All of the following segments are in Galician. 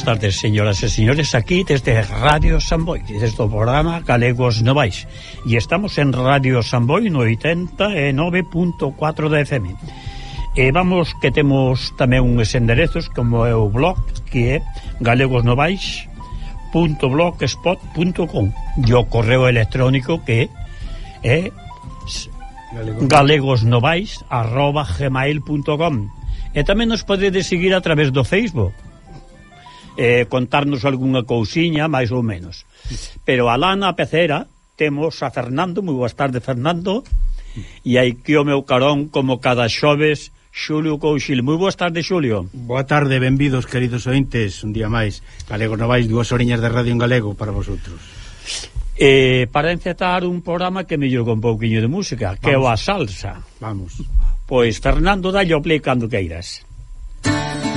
boas tardes, señoras e señores, aquí desde Radio Samboy, desde o programa Galegos Novais. E estamos en Radio Samboy no 89.4 de FM. E eh, vamos que temos tamén uns enderezos como é o blog, que é galegosnovais.blogspot.com e o correo electrónico que é galegosnovais.gmail.com E tamén nos podedes seguir a través do Facebook eh, contarnos algunha cousiña, máis ou menos. Pero alá na pecera temos a Fernando, moi boas tardes, Fernando, e aí que o meu carón como cada xoves... Xulio Couchil. Moi boas tardes, Xulio. Boa tarde, benvidos, queridos ointes, un día máis. Galego Novais, dúas oriñas de radio en galego para vosotros. Eh, para encetar un programa que mellor con pouquiño de música, Vamos. que é a salsa. Vamos. Pois, Fernando, dalle o play cando queiras. Música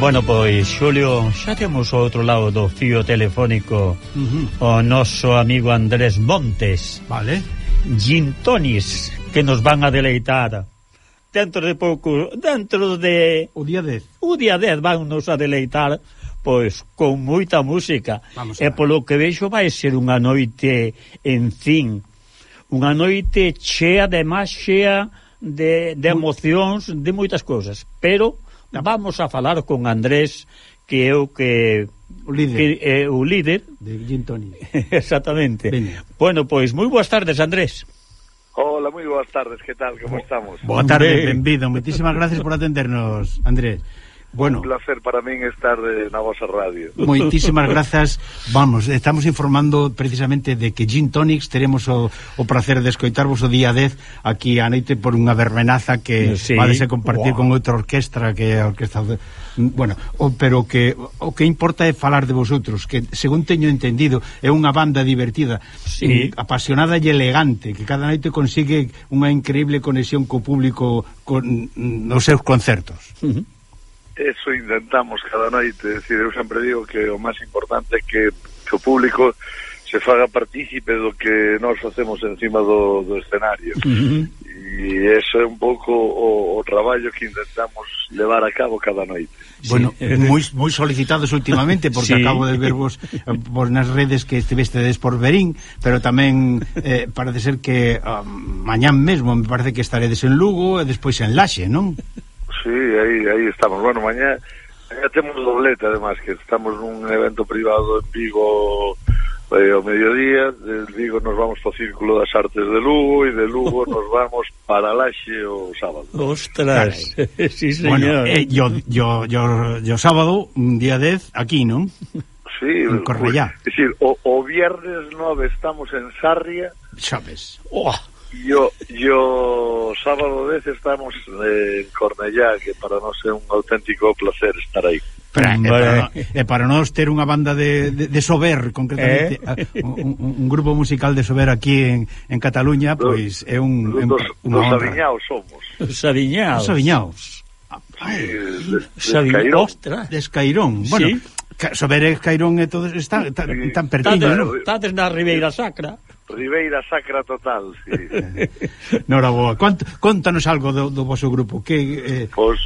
Bueno, pois, Xulio, xa temos o outro lado do fío telefónico uh -huh. o noso amigo Andrés Montes. Vale. Gintonis, que nos van a deleitar dentro de pouco, dentro de... O día 10. O día 10 van nos a deleitar, pois, con moita música. Vamos e polo que veixo vai ser unha noite en fin, unha noite chea de máis chea de, de emocións, de moitas cousas, pero Vamos a falar con Andrés, que é o que o líder, que é o líder de Gin Tony. Exactamente. Ben. Bueno, pois moi boas tardes, Andrés. Hola, moi boas tardes, que tal, como estamos? Boa tarde, benvido, moitísimas gracias por atendernos, Andrés Bueno, un placer para min estar de, na vosa radio. Moitísimas grazas. Vamos, estamos informando precisamente de que Gin Tonics teremos o, o placer de escoitarvos o día 10 aquí a noite por unha vermenaza que sí. vadese compartir wow. con outra orquestra que a orquesta de, bueno, o, pero que o que importa é falar de vosotros, que según teño entendido é unha banda divertida, sí. apasionada e elegante, que cada noite consigue unha increíble conexión co público con, mm, nos seus concertos. Uh -huh eso intentamos cada noite, decir, eu sempre digo que o máis importante é que, que o público se faga partícipe do que nós facemos encima do, do escenario. Uh -huh. E eso é un pouco o, o traballo que intentamos levar a cabo cada noite. Bueno, sí. moi, moi solicitados últimamente porque sí. acabo de ver vos, vos nas redes que estivestedes por Berín, pero tamén eh, parece ser que um, mañán mesmo me parece que estaredes en Lugo e despois en Laxe, non? sí, aí, aí estamos. Bueno, mañá, mañá temos doblete, además, que estamos nun evento privado en Vigo eh, ao mediodía, de Vigo nos vamos para o Círculo das Artes de Lugo e de Lugo nos vamos para Laxe o sábado. Ostras, sí señor. Bueno, eh, yo, yo, yo, yo sábado, un día 10, aquí, non? Sí, en Cornellá. Pues, es decir, o, o viernes 9 estamos en Sarria. Sabes. Oh. Yo, yo sábado 10 estamos en Cornellá, que para nós é un auténtico placer estar aí. Para, e para, e para nós ter unha banda de, de, de Sober, concretamente, eh? Ah, un, un grupo musical de Sober aquí en, en Cataluña, pois pues, é un, un, dos, un dos somos. Os sabiñaos. Os aviñaos. Sabiñón. Descairón. Bueno, sí. Sober e Cairón e todos están tan, tan pertiño, non? Tades na Ribeira Sacra. Ribeira Sacra Total, sí. Noraboa. Contanos algo do, do vosso grupo. Que, eh... Pois,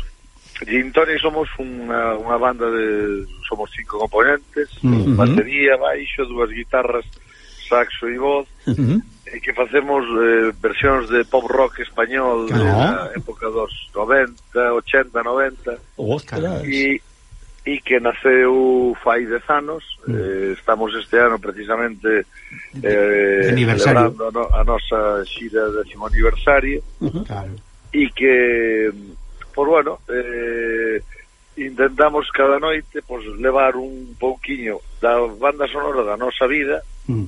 Gintoni somos unha, unha banda de... Somos cinco componentes, uh -huh. batería, baixo, dúas guitarras, saxo e voz, uh eh, -huh. e que facemos eh, versións de pop rock español claro. Ah. da época dos 90, 80, 90. oh, E e que naceu fai dez anos mm. eh, estamos este ano precisamente eh, celebrando a, no, a nosa xira décimo aniversario uh mm-hmm. -huh. claro. e que por bueno eh, intentamos cada noite pues, levar un pouquiño da banda sonora da nosa vida mm.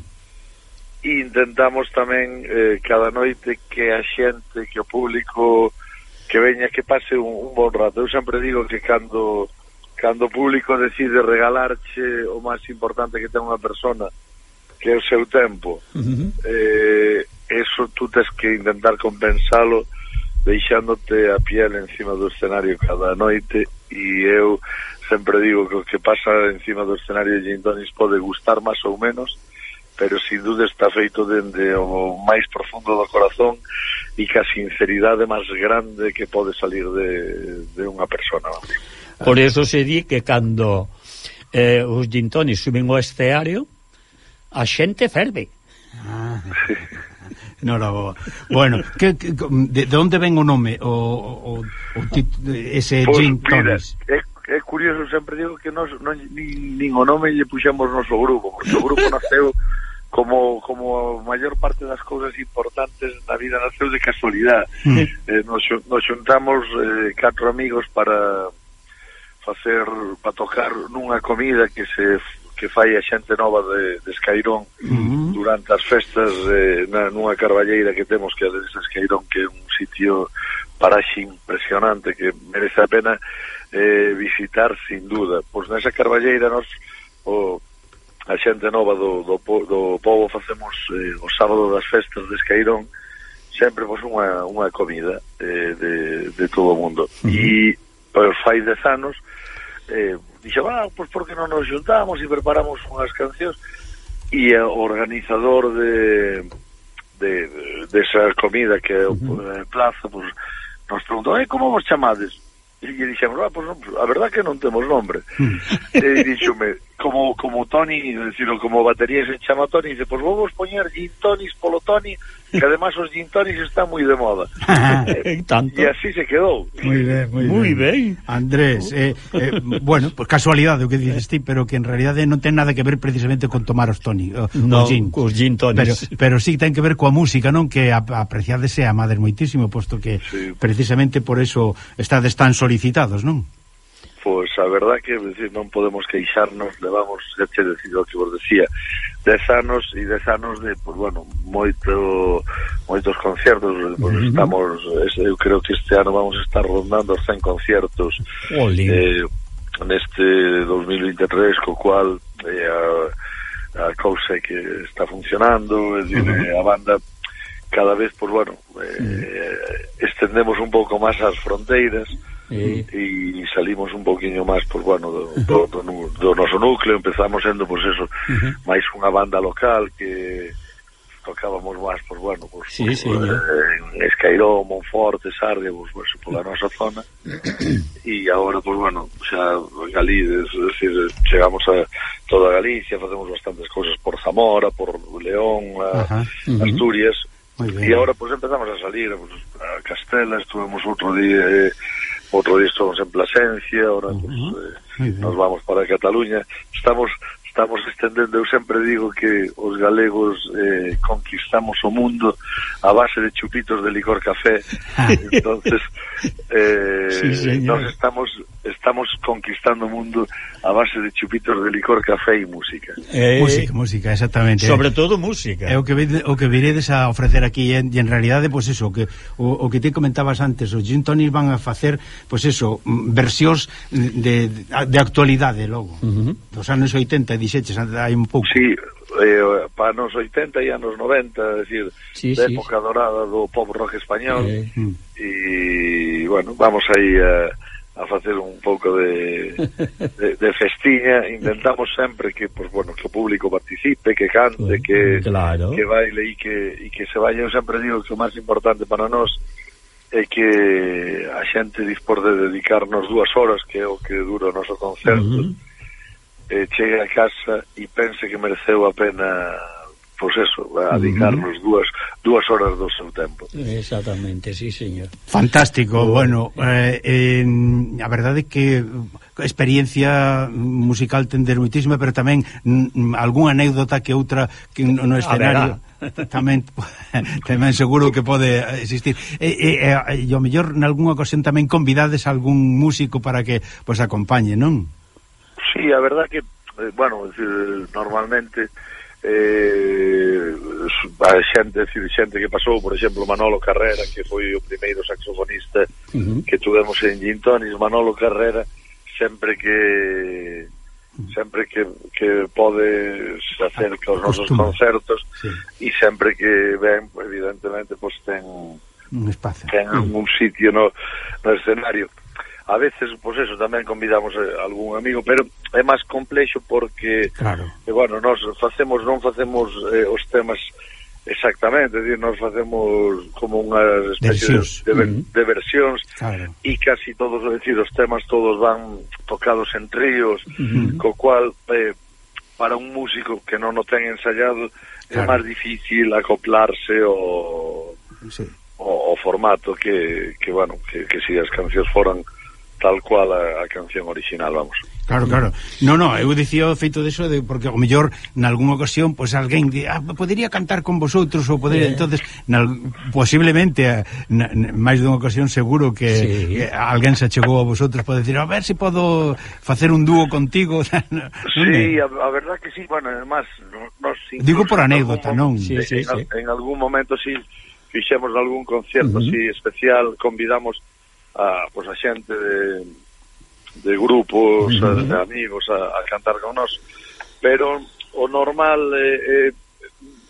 e intentamos tamén eh, cada noite que a xente que o público que veña que pase un, un bon rato eu sempre digo que cando cando o público decide regalarche o máis importante que ten unha persona que é o seu tempo uh -huh. eh, eso tú tens que intentar compensalo deixándote a piel encima do escenario cada noite e eu sempre digo que o que pasa encima do escenario de Gintonis pode gustar máis ou menos pero sin duda está feito dende o máis profundo do corazón e que a sinceridade máis grande que pode salir de, de unha persona vamos. Por eso se di que cando eh, os gintones suben ao escenario, a xente ferve. Ah, Noraboa. Bueno, que, que, de, de onde ven o nome o, o, o tit, ese pues, gin? Mira, é, é curioso, sempre digo que nós non, nin, nin o nome lle puxemos noso grupo, porque o grupo naceu como como a maior parte das cousas importantes na vida naceu de casualidade. Mm. Eh, nos, nos xuntamos eh, catro amigos para facer para tocar nunha comida que se que fai a xente nova de, de Escairón uh -huh. durante as festas eh, na, nunha carballeira que temos que é de Escairón que é un sitio paraxe impresionante que merece a pena eh, visitar sin duda. Pois nesa Carballeira nós o a xente nova do, do, do povo facemos eh, o sábado das festas de Escairón sempre pois unha, unha comida eh, de, de todo o mundo. Uh -huh. E pois fai dez anos eh, dixo, ah, pois porque non nos juntamos e preparamos unhas cancións e o organizador de de, de esa comida que é o uh -huh. Eh, plaza pois, nos preguntou, eh, como vos chamades? E lle dixemos, ah, pois, pois a verdad que non temos nombre e dixome, como, como Tony decir, como batería se chama Tony dice, pois vou vos poñer gin tonis polo Tony que además os gin tonics están moi de moda. Eh, e así se quedou. Moi ben, moi ben. Muy ben. Andrés, eh, eh, bueno, pues casualidade o que dices ti, pero que en realidade non ten nada que ver precisamente con tomar os tonics, o, no, os gin. Os gin tonics. Pero, pero sí ten que ver coa música, non? Que apreciadese a madre moitísimo, posto que sí. precisamente por eso estades tan solicitados, non? Pois pues, a verdad que decir, non podemos queixarnos, levamos, xa che decido que vos decía, 10 anos e 10 anos de, pues, bueno, moito moitos conciertos, pues, uh -huh. estamos eu creo que este ano vamos a estar rondando os 100 conciertos. Eh, neste 2023, co cual eh, a, a cousa que está funcionando, é dicir, uh eh, -huh. a banda cada vez, pues, bueno, eh, sí. estendemos un pouco máis as fronteiras. Uh e e salimos un pouquiño máis por bueno do, do, do, do noso núcleo empezamos sendo pois eso uh -huh. máis unha banda local que tocábamos máis por bueno pois, sí, sí, eh, en Escairó, Monforte, Sargue pois, pois, pola nosa zona. E agora pois bueno xa Galides, es decir, chegamos a toda Galicia facemos bastantes cousas por Zamora, por León a, uh -huh. Asturias. E agora, pois, empezamos a salir pois, a Castela, estuvemos outro día eh, outro día estamos en Plasencia, ahora uh -huh. pues, eh, nos vamos para Cataluña. Estamos estamos estendendo, eu sempre digo que os galegos eh, conquistamos o mundo a base de chupitos de licor café entonces eh, sí, nos estamos estamos conquistando o mundo a base de chupitos de licor, café e música. Eh, eh música, música, exactamente. Sobre todo música. É o que o que viredes a ofrecer aquí e en, en realidade pois pues eso, que o, o que te comentabas antes, os gin tonics van a facer pois pues eso, mm, versións de, de actualidade logo. Uh -huh. Dos anos 80 e dixeches hai un pouco. Sí, eh, para nos 80 e anos 90, é dicir, sí, de sí, época sí. dorada do pop rock español. Eh. Uh -huh. E bueno, vamos aí a eh, a facer un pouco de, de, de festiña intentamos sempre que pues, bueno, que o público participe, que cante que, claro. que baile e que, e que se vaya eu sempre digo que o máis importante para nós é que a xente dispor de dedicarnos dúas horas que é o que dura o noso concerto uh -huh. eh, chega a casa e pense que mereceu a pena pois eso, a dedicarnos uh -huh. dúas, dúas horas do seu tempo. Exactamente, sí, señor. Fantástico, bueno, eh, eh, a verdade que experiencia musical tender muitísima, pero tamén mm, algunha anécdota que outra que no escenario tamén tamén seguro que pode existir. E, e, e, e o mellor nalgúnha ocasión tamén convidades algún músico para que pois pues, acompañe, non? Sí, a verdad que eh, bueno, decir, normalmente eh, a xente, decir, xente que pasou, por exemplo, Manolo Carrera, que foi o primeiro saxofonista uh -huh. que tuvemos en Gintonis, Manolo Carrera, sempre que sempre que, que pode se acerca aos nosos concertos sí. e sempre que ven, evidentemente, pois ten un espacio, ten un sitio no, no escenario a veces, pois pues eso, tamén convidamos a algún amigo, pero é máis complexo porque, claro. eh, bueno, nós facemos, non facemos eh, os temas Exactamente, decir, nós facemos como unha especie de, de, mm -hmm. de versións claro. e casi todos, decir, os temas todos van tocados en tríos, mm -hmm. co cual eh, para un músico que non o ten ensayado claro. é máis difícil acoplarse o... sí. O, o formato que, que bueno, que, que si as cancións foran tal cual a, a canción original, vamos. Claro, claro. No, no, eu dicía o feito deso de porque o mellor nalgúna ocasión pois pues, alguén di, ah, podería cantar con vosotros ou podería, eh. entonces nal, posiblemente eh, a, na, máis dunha ocasión seguro que, sí. que alguén se chegou a vosotros para decir, a ver se si podo facer un dúo contigo. sí, a, a verdad que sí, bueno, además nos Digo por anécdota, non? Sí, sí, en, sí. en algún momento si sí, fixemos algún concierto uh -huh. así especial, convidamos a, pues, a xente de, de grupos, uh -huh. de amigos a, a cantar con nós, pero o normal eh, eh,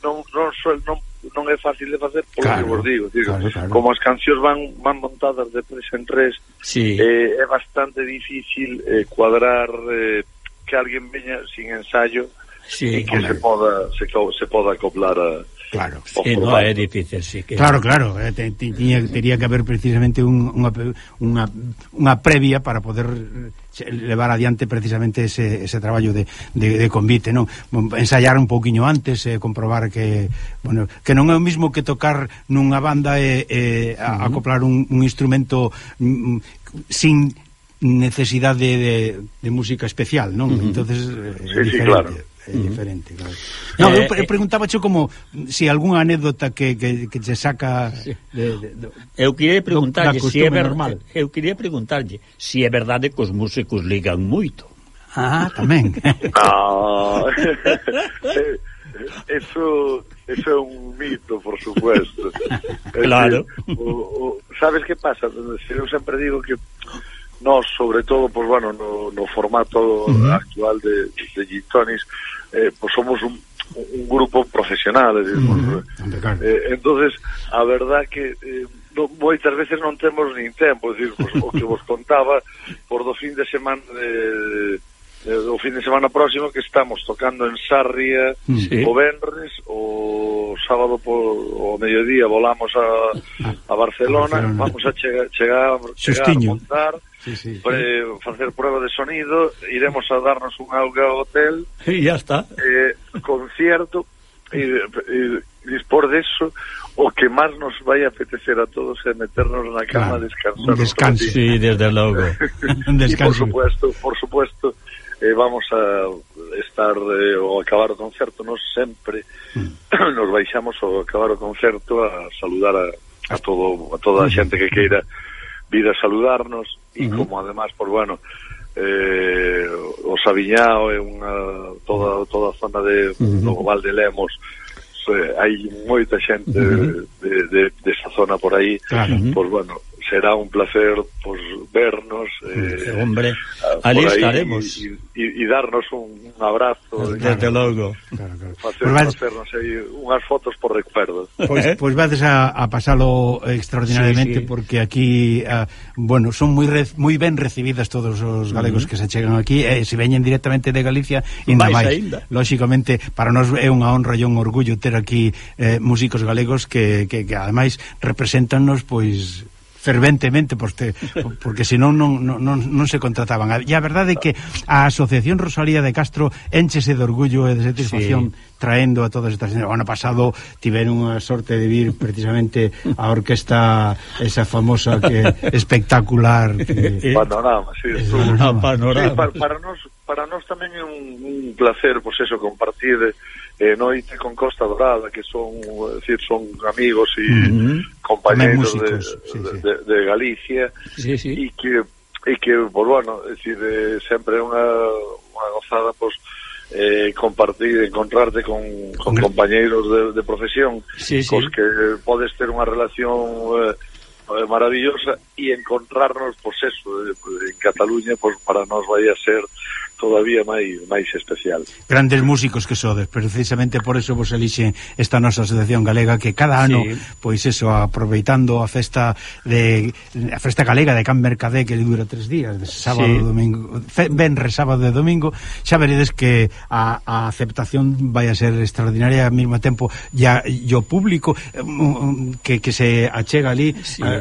non, non, suel, non, non é fácil de facer polo claro, que vos digo, digo claro, claro. como as cancións van van montadas de tres en tres sí. eh, é bastante difícil eh, cuadrar eh, que alguén veña sin ensayo sí, e que hombre. se poda se, se poda acoplar a Claro. Sí, no, é difícil, sí que... Claro, claro, eh, te, te, tiña, tería que haber precisamente un, unha, unha, unha previa para poder eh, levar adiante precisamente ese, ese traballo de, de, de convite, non? Ensayar un pouquiño antes, eh, comprobar que, bueno, que non é o mismo que tocar nunha banda e, eh, eh, a, uh -huh. acoplar un, un instrumento mm, mm sin necesidade de, de, de música especial, non? Uh -huh. Entonces, eh, sí, diferente. sí, claro é diferente, claro. No, eh, eu, eu eh, preguntaba xo como se si algunha anécdota que, que, que che saca sí. de, de, de, Eu queria preguntarlle se si é ver, normal. Eu queria preguntarlle se si é verdade que os músicos ligan moito. Ah, tamén. no. Ah, eh, eh, eso, eso é un mito, por supuesto. claro. O, o, sabes que pasa? Eu sempre digo que nós sobre todo pues, bueno, no, no formato uh -huh. actual de, de Gintonis, eh, pues somos un, un grupo profesional eh, uh -huh. eh, entonces a verdad que eh, no, moitas veces non temos nin tempo decir, pues, o que vos contaba por do fin de semana de eh, Eh, o fin de semana próximo que estamos tocando en Sarria mm. sí. o Benres, o sábado por, o mediodía volamos a, a Barcelona, Barcelona, vamos a chegar, chegar, chegar a montar, sí, sí, pre, facer prueba de sonido, iremos a darnos un auga ao hotel. E ya está. Eh, concierto, e, e dispor eso o que máis nos vai apetecer a todos é meternos na cama claro, descansar. Un descanso, sí, desde logo. un descanso. Por supuesto, por supuesto, eh, vamos a estar eh, ao acabar o concerto nos sempre mm. nos baixamos ao acabar o concerto a saludar a, a todo a toda a mm-hmm. xente que queira vir a saludarnos e uh -huh. como además por bueno eh, o Sabiñao é unha toda toda a zona de uh -huh. do Val de Lemos eh, hai moita xente uh -huh. de, de, de esa zona por aí claro. pois pues, bueno será un placer pues, vernos. Eh, Hombre, ah, ali estaremos. E darnos un, un abrazo. Desde claro, logo. Claro, claro. Facer, pues facernos aí unhas fotos por recuerdo. Pois pues, ¿Eh? pues vades a, a pasalo extraordinariamente sí, sí. porque aquí, uh, bueno, son moi re, moi ben recibidas todos os galegos uh -huh. que se chegan aquí. Eh, se veñen directamente de Galicia, ainda máis. Lóxicamente, para nós é unha honra e un orgullo ter aquí eh, músicos galegos que, que, que ademais representannos pois ferventemente porque, porque senón non, non, non, non se contrataban. E a verdade é que a Asociación Rosalía de Castro enchese de orgullo e de satisfacción sí. traendo a todas estas... O ano pasado tiveron unha sorte de vir precisamente a orquesta esa famosa que espectacular que... Eh, panorama, sí, panorama. panorama. Sí, para, para, nos, para nos tamén é un, un placer, pois pues eso, compartir eh, noite con Costa Dorada que son, decir, son amigos e uh -huh. compañeros músicos, de, sí, sí. de, de Galicia sí, sí. e que e que, pues, bueno, decir, eh, sempre unha, unha gozada pois pues, eh, compartir, encontrarte con, con Hombre. compañeiros de, de profesión sí, sí. cos que podes ter unha relación eh, maravillosa e encontrarnos, pois pues, eso, eh, en Cataluña, pois pues, para nós vai a ser todavía máis máis especial. Grandes músicos que sodes, precisamente por eso vos elixen esta nosa asociación galega que cada ano, sí. pois eso, aproveitando a festa de a festa galega de Can Mercadé que dura tres días, de sábado sí. domingo, venre, sábado e domingo, xa veredes que a, a aceptación vai a ser extraordinaria ao mesmo tempo ya o público eh, mm, mm, que, que se achega ali. Sí. A,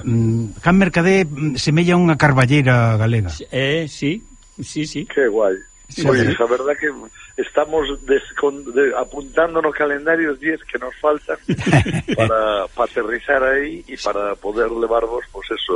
Can Mercadé semella unha carballeira galega. Eh, sí, Sí, sí. Qué guay. Sí, pues sí. la verdad que estamos des, con, de, apuntando no calendario os días que nos faltan para, para aterrizar aí e para poder levarvos pues eso,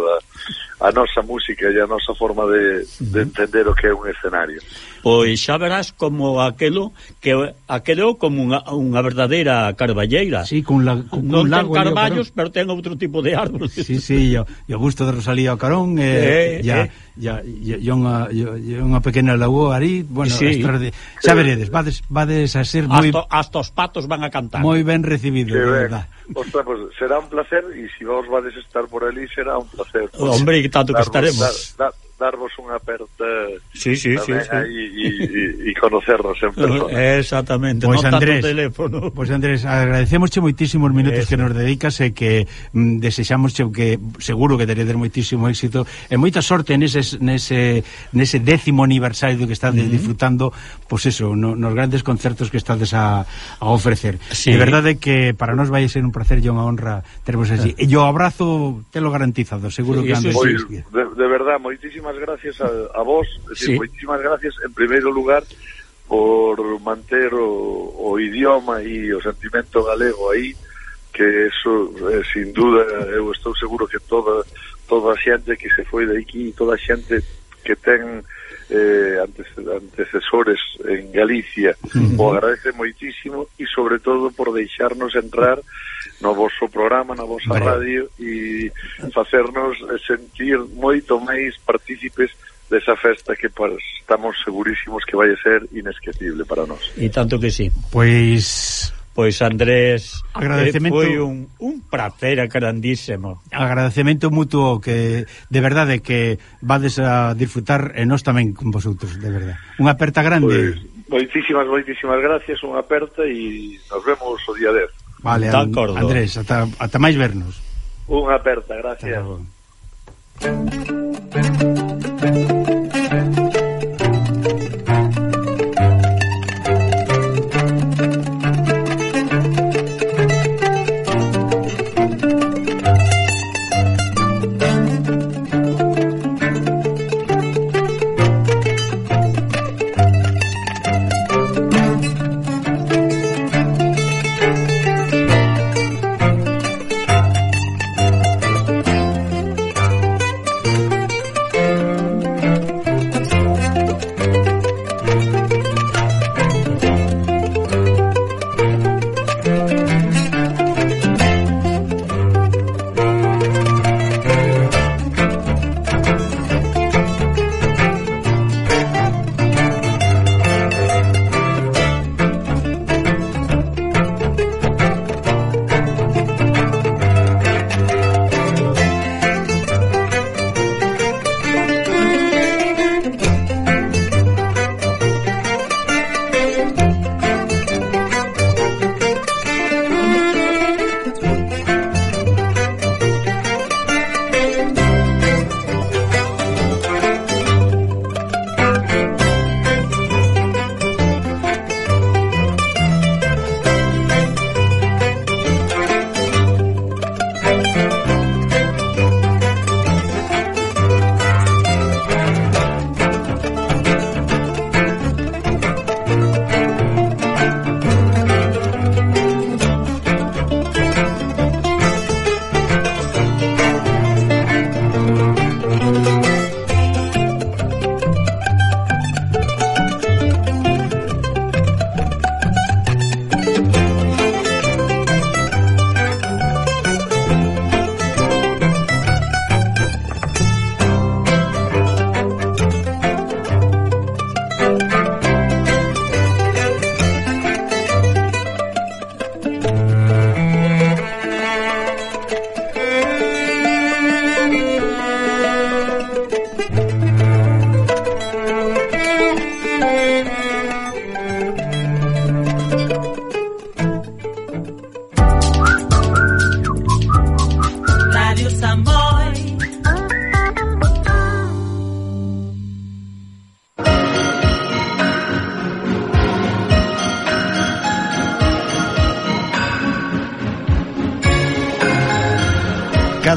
a, a nosa música e a nosa forma de, de entender o que é un escenario. Pois xa verás como aquelo que aquelo como unha, unha verdadeira carballeira. Sí, con la, con, non con ten carballos, pero ten outro tipo de árboles. Sí, sí, e o gusto de Rosalía Carón eh, eh, ya, eh. Ya, ya, ya, unha, ya, unha pequena lagoa ali, bueno, sí. de, Sabe, veredes, vades, vades a ser moi... Hasta, hasta os patos van a cantar. Moi ben recibido, de verdad. Ostra, pues, será un placer, e se si vos vades estar por ali, será un placer. Pues, Hombre, tanto que estaremos. Dar, dar, darvos unha aperta sí, sí, sí, sí. e conocernos en persona. Exactamente, pois non Andrés, tanto teléfono. Pois pues Andrés, moitísimo moitísimos minutos Eso. que nos dedicas e que mm, desexamos que seguro que teredes moitísimo éxito e moita sorte nese, nese, nese décimo aniversario que estades uh -huh. disfrutando, pois pues eso, no, nos grandes concertos que estades a, a ofrecer. Sí. De verdade que para nós vai ser un placer e unha honra tervos así. Ah. E yo abrazo, te lo garantizado, seguro sí, que Andrés. Sí, sí. De, de verdad, moitísimas moitísimas gracias a, a vos, sí. decir, moitísimas gracias en primeiro lugar por manter o, o idioma e o sentimento galego aí, que eso eh, sin duda eu estou seguro que toda toda a xente que se foi de aquí, toda a xente que ten eh, antecesores en Galicia, uh -huh. o agradece moitísimo e sobre todo por deixarnos entrar no vosso programa, na vosa vale. radio e facernos sentir moito máis partícipes desa festa que pues, estamos segurísimos que vai ser inesquecible para nós. E tanto que sí. Pois Pois Andrés, agradecemento, eh, foi un, un prazer grandísimo. Agradecemento mutuo que de verdade que vades a disfrutar e nós tamén con vosotros, de verdade. Unha aperta grande. Pois, moitísimas, moitísimas gracias, unha aperta e nos vemos o día 10. Vale, an. Andrés, ata, ata máis vernos. Unha aperta, gracias. Hasta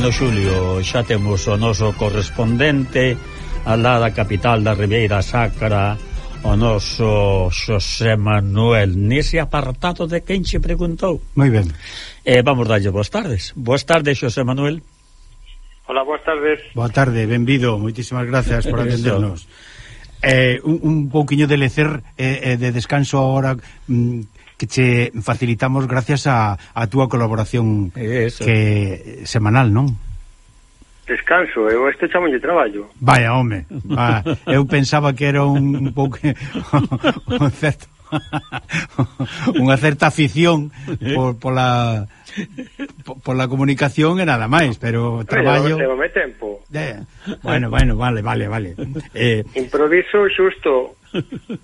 Bueno, Xulio, xa temos o noso correspondente alá da capital da Ribeira Sacra, o noso Xosé Manuel, nese apartado de quen se preguntou. Moi ben. Eh, vamos darlle boas tardes. Boas tardes, Xosé Manuel. Hola, boas tardes. Boa tarde, benvido, moitísimas gracias por atendernos. eh, un, un pouquiño de lecer eh, eh, de descanso ahora mm, que che facilitamos gracias a, a túa colaboración Eso. que semanal, non? Descanso, eu este chamo de traballo. Vaya, home. Va, eu pensaba que era un, un pouco un certo unha certa afición por, por la por la comunicación e nada máis, pero traballo... Levame tempo. Eh, bueno, bueno, vale, vale, vale. Eh, Improviso xusto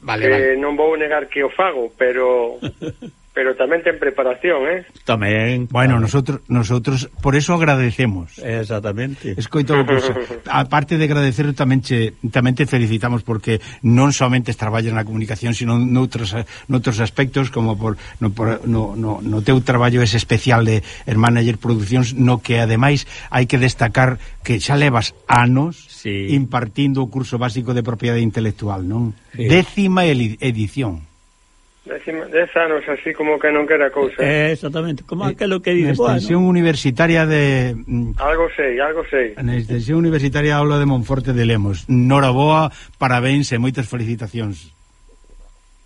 vale, eh, vale. non vou negar que o fago, pero pero tamén ten preparación, eh? Tamén. Bueno, nosotros nosotros por eso agradecemos. Exactamente. Escoito pues, Aparte de agradecer tamén che, tamén te felicitamos porque non somente traballas na comunicación, sino noutros noutros aspectos como por no, por, no, no, no teu traballo ese especial de el manager producións, no que ademais hai que destacar que xa levas anos sí. impartindo o curso básico de propiedade intelectual, non? Sí. Décima edición. Dez anos así como que non quera cousa eh, Exactamente, como aquilo que dices Na extensión bueno. universitaria de... Mm, algo sei, algo sei. Na extensión universitaria aula de Monforte de Lemos. Noraboa, parabéns e moitas felicitacións.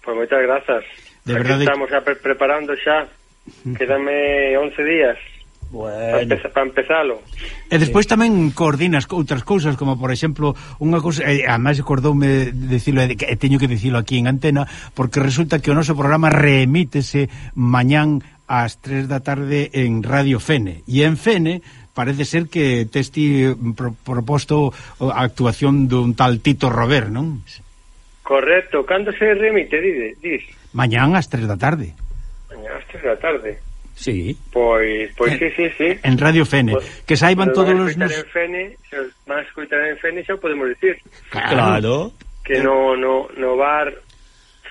Pois pues moitas grazas. De Aquí verdade... estamos xa pre preparando xa Quédame 11 días. Bueno. Para, empeza, para empezalo. E despois tamén coordinas outras cousas, como por exemplo, unha cousa, eh, además acordoume dicilo, e eh, teño que dicilo aquí en antena, porque resulta que o noso programa reemítese mañán ás 3 da tarde en Radio Fene. E en Fene parece ser que testi pro, proposto a actuación dun tal Tito Robert, non? Correcto. Cando se remite, dices? Mañán ás 3 da tarde. Mañán ás 3 da tarde. Sí. Pois, pois sí, sí, sí. En Radio Fene, pues, que saiban todos os nos... en Fene, se os van a escoitar en Fene, xa podemos dicir. Claro. Que no, no, no bar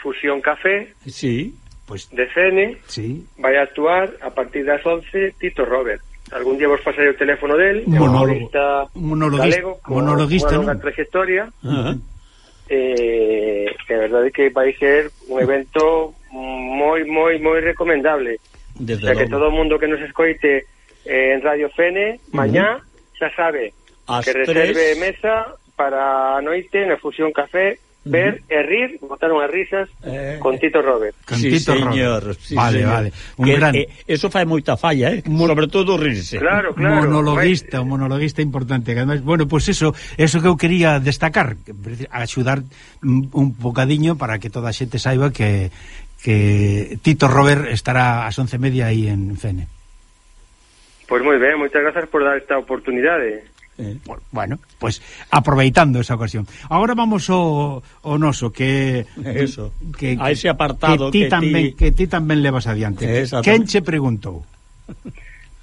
Fusión Café. Sí. Pues, de Fene, sí. vai a actuar a partir das 11 Tito Robert. Algún día vos pasaré o teléfono del, Monólogo, un monologuista, galego, monologuista, con, non? trayectoria. Uh -huh. eh, que a verdade é que vai ser un evento moi, moi, moi recomendable Desde o sea, que todo o mundo que nos escoite eh, en Radio Fene, mañá, uh -huh. xa sabe, As que reserve tres... mesa para a noite na Fusión Café ver e rir, botar unhas risas eh, con eh. Tito Robert. Con sí, Tito señor, Robert. Sí, vale, señor. vale. Un que, gran... eh, eso fai moita falla, eh? Sobre todo rirse. Claro, claro. Monologuista, un monologuista importante. Que además, bueno, pues eso, eso que eu quería destacar, axudar un bocadiño para que toda a xente saiba que, que Tito Robert estará ás once media aí en Fene. Pois moi ben, moitas grazas por dar esta oportunidade. Eh, eh bueno, pues aproveitando esa ocasión. Agora vamos ao, ao noso que eso, que, a ese apartado que ti que tamén ti... que ti tamén levas adiante. Quen che preguntou?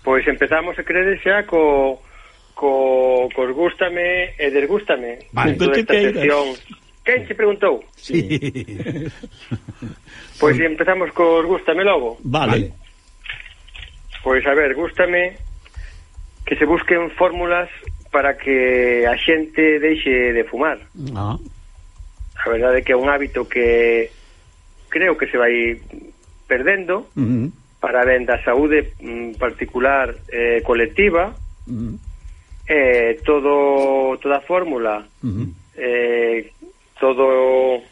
Pois empezamos, a creer xa co co cos gústame e desgústame. Vale. Toda esta Quen se preguntou? Sí. Pois empezamos cos Gústame logo. Vale. Pois a ver, Gústame que se busquen fórmulas para que a xente deixe de fumar. Ah. A verdade é que é un hábito que creo que se vai perdendo uh -huh. para ben da saúde mm, particular eh, colectiva uh -huh. eh, todo toda fórmula uh -huh. eh, todo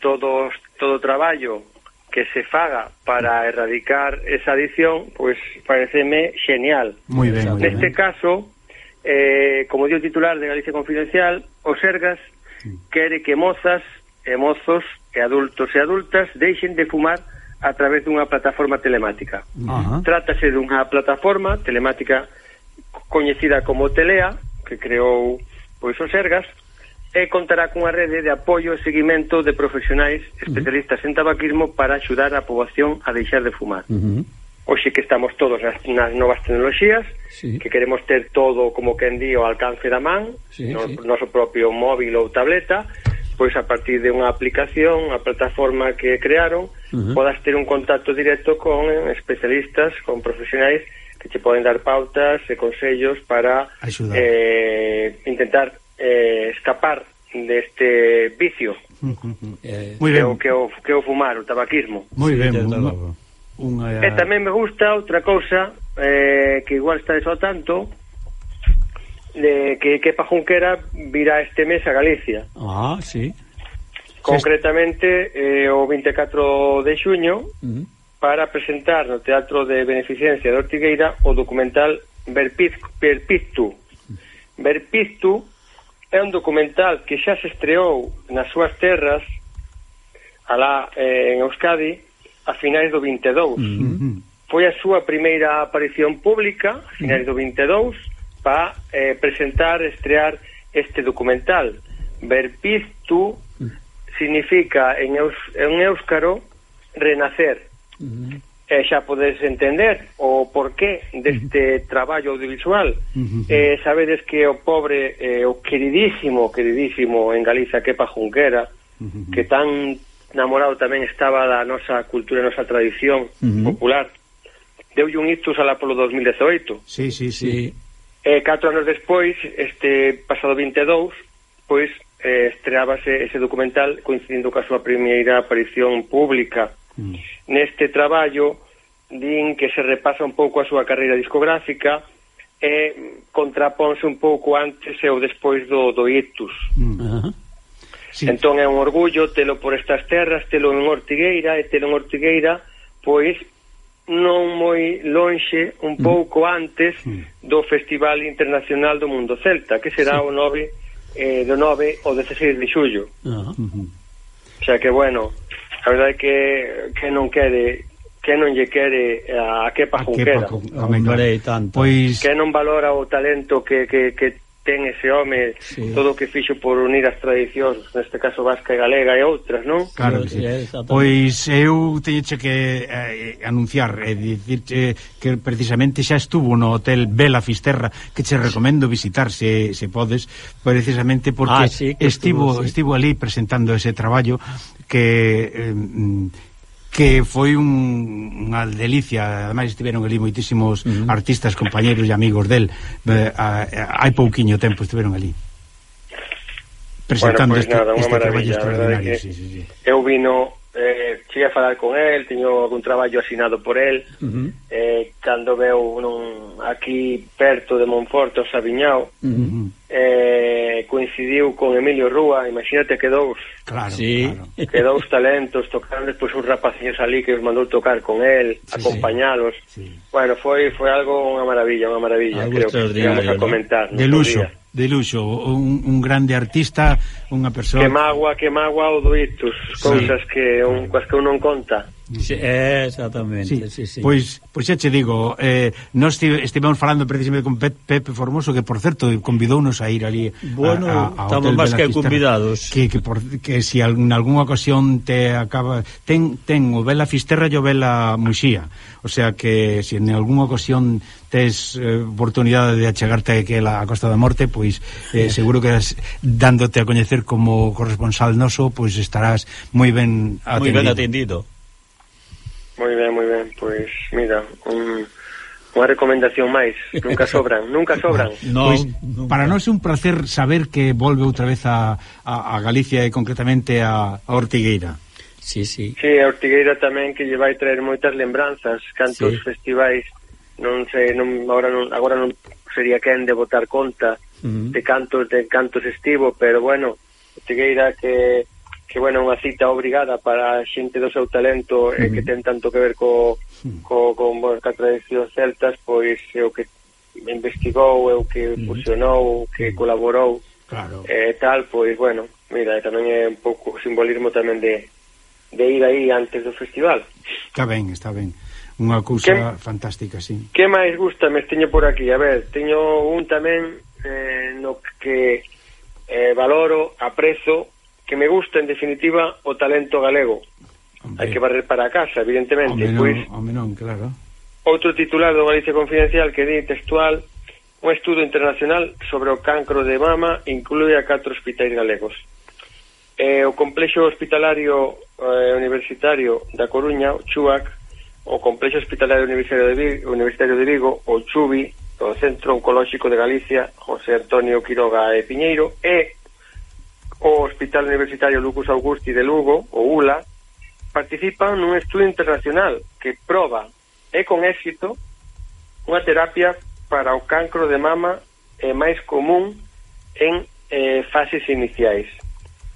todo todo traballo que se faga para erradicar esa adicción, pois pues, pareceme genial. Muy ben, muy Neste ben. caso, eh, como dio o titular de Galicia Confidencial, o Sergas sí. quere que mozas e mozos e adultos e adultas deixen de fumar a través dunha plataforma telemática. Uh -huh. Trátase dunha plataforma telemática coñecida como Telea, que creou pois o Sergas, e contará cunha rede de apoio e seguimento de profesionais especialistas en tabaquismo para axudar a poboación a deixar de fumar. Uh -huh. Oxe que estamos todos nas, nas novas tecnoloxías, sí. que queremos ter todo, como que en día, ao alcance da man, sí, no, sí. noso propio móvil ou tableta, pois a partir de unha aplicación, a plataforma que crearon, uh -huh. podas ter un contacto directo con eh, especialistas, con profesionais, que che poden dar pautas e consellos para eh, intentar eh, escapar deste vicio eh, Muy ben. que o que o fumar, o tabaquismo. Moi ben, un, unha eh, E tamén me gusta outra cousa eh, que igual está eso tanto de que que Junquera virá este mes a Galicia. Ah, sí. Concretamente eh, o 24 de xuño uh -huh. para presentar no Teatro de Beneficencia de Ortigueira o documental Verpiztu. Verpiztu é un documental que xa se estreou nas súas terras alá eh, en Euskadi a finais do 22 uh foi a súa primeira aparición pública a finais do 22 para eh, presentar, estrear este documental. Verpiztu significa en, eus, en Euskaro renacer. Mm e xa podes entender o porqué deste traballo audiovisual. Uh -huh. eh, sabedes que o pobre, eh, o queridísimo, queridísimo en Galiza, Kepa Junquera, uh -huh. que tan namorado tamén estaba da nosa cultura, nosa tradición uh -huh. popular, deulle un ictus al polo 2018. Sí, sí, sí. Eh, catro anos despois, este pasado 22, pois eh, estreábase ese documental coincidindo ca súa primeira aparición pública. Uh -huh Neste traballo din que se repasa un pouco a súa carreira discográfica e contraponse un pouco antes e o despois do, do ictus. Mm. Uh -huh. sí. Entón é un orgullo telo por estas terras, telo en Ortigueira e telo en Ortigueira pois non moi lonxe, un mm. pouco antes mm. do Festival Internacional do Mundo Celta, que será sí. o 9 eh, do 9 ao 16 de xullo. Uh mm-hmm. -huh. O sea que, bueno, a verdade é que, que non quere que non lle quere eh, a Kepa Junquera. A hombre, tanto. Pois... Que non valora o talento que, que, que, ten ese home sí. todo o que fixo por unir as tradicións, neste caso vasca e galega e outras, non? Claro que sí. sí pois eu teñeche que eh, anunciar e eh, dicirche que precisamente xa estuvo no hotel Bela Fisterra, que che recomendo visitar se, se podes, precisamente porque ah, sí, estivo, estuvo, estivo sí. estivo ali presentando ese traballo que eh, mm, que foi un, unha delicia ademais estiveron ali moitísimos uh -huh. artistas, compañeros e amigos del eh, hai pouquiño tempo estiveron ali presentando bueno, pues, este, nada, este traballo extraordinario sí, sí, sí. eu vino eh, cheguei a falar con el, teño algún traballo asinado por el, uh -huh. eh, cando veu nun, aquí perto de Monforto, Sabiñao, uh -huh. eh, coincidiu con Emilio Rúa, imagínate que dous, claro, sí. claro. que dous talentos, tocaron despois un rapaciños ali que os mandou tocar con el, sí, acompañalos, sí. bueno, foi foi algo unha maravilla, unha maravilla, algo creo que vamos a comentar. De luxo. Día de luxo, un, un grande artista, unha persoa... Que mágoa, que mágoa o do cousas sí. que, un, coas que un non conta. Sí, exactamente, sí. Sí, sí. Pois, pois xa che digo, eh, nós estivemos falando precisamente con Pepe Formoso que por certo convidounos a ir ali Bueno, a, a, estamos máis que convidados. Que que, por, que si en algunha ocasión te acaba ten ten o Vela Fisterra e o Vela Muxía, o sea que se si en algunha ocasión tes eh, oportunidade de achegarte aquí a Costa da Morte, pois eh, seguro que as, dándote a coñecer como corresponsal noso, pois estarás moi ben atendido. Moi ben atendido. Moi ben, moi ben, pois mira, un unha recomendación máis, nunca sobran, nunca sobran. No, pois, nunca. para nós é un placer saber que volve outra vez a, a, a Galicia e concretamente a, a Ortigueira. Sí, sí. Sí, a Ortigueira tamén que lle vai traer moitas lembranzas, cantos sí. festivais, non sei, non agora non agora non sería quen de botar conta uh -huh. de cantos de cantos estivo, pero bueno, Ortigueira que que bueno, unha cita obrigada para a xente do seu talento mm. e que ten tanto que ver co, co, con bueno, ca celtas, pois é o que investigou, é o que fusionou, o que colaborou claro. e eh, tal, pois bueno, mira, tamén é un pouco simbolismo tamén de, de ir aí antes do festival. Está ben, está ben. Unha cousa que, fantástica, sí. Que máis gusta me teño por aquí? A ver, teño un tamén eh, no que eh, valoro, aprezo que me gusta, en definitiva, o talento galego. Hai que barrer para a casa, evidentemente. Home pois non, pois, home non, claro. Outro titular do Galicia Confidencial que di textual un estudo internacional sobre o cancro de mama inclui a catro hospitais galegos. Eh, o complexo hospitalario eh, universitario da Coruña, o CHUAC, o complexo hospitalario universitario de Vigo, universitario de Vigo o CHUBI, o Centro Oncolóxico de Galicia, José Antonio Quiroga e Piñeiro, e o Hospital Universitario Lucas Augusti de Lugo, o ULA, participan nun estudo internacional que proba e con éxito unha terapia para o cancro de mama é máis común en eh, fases iniciais.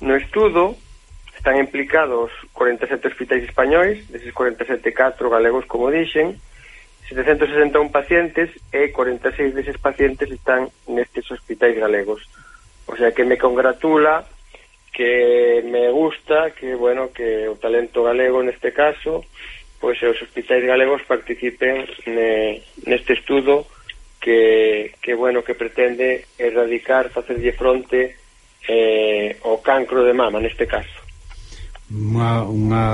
No estudo están implicados 47 hospitais españois, deses 47 4 galegos como dixen, 761 pacientes e 46 deses pacientes están nestes hospitais galegos. O sea que me congratula que me gusta que, bueno, que o talento galego neste caso, pois os hospitais galegos participen ne, neste estudo que, que, bueno, que pretende erradicar, facerlle fronte eh, o cancro de mama neste caso. Unha, unha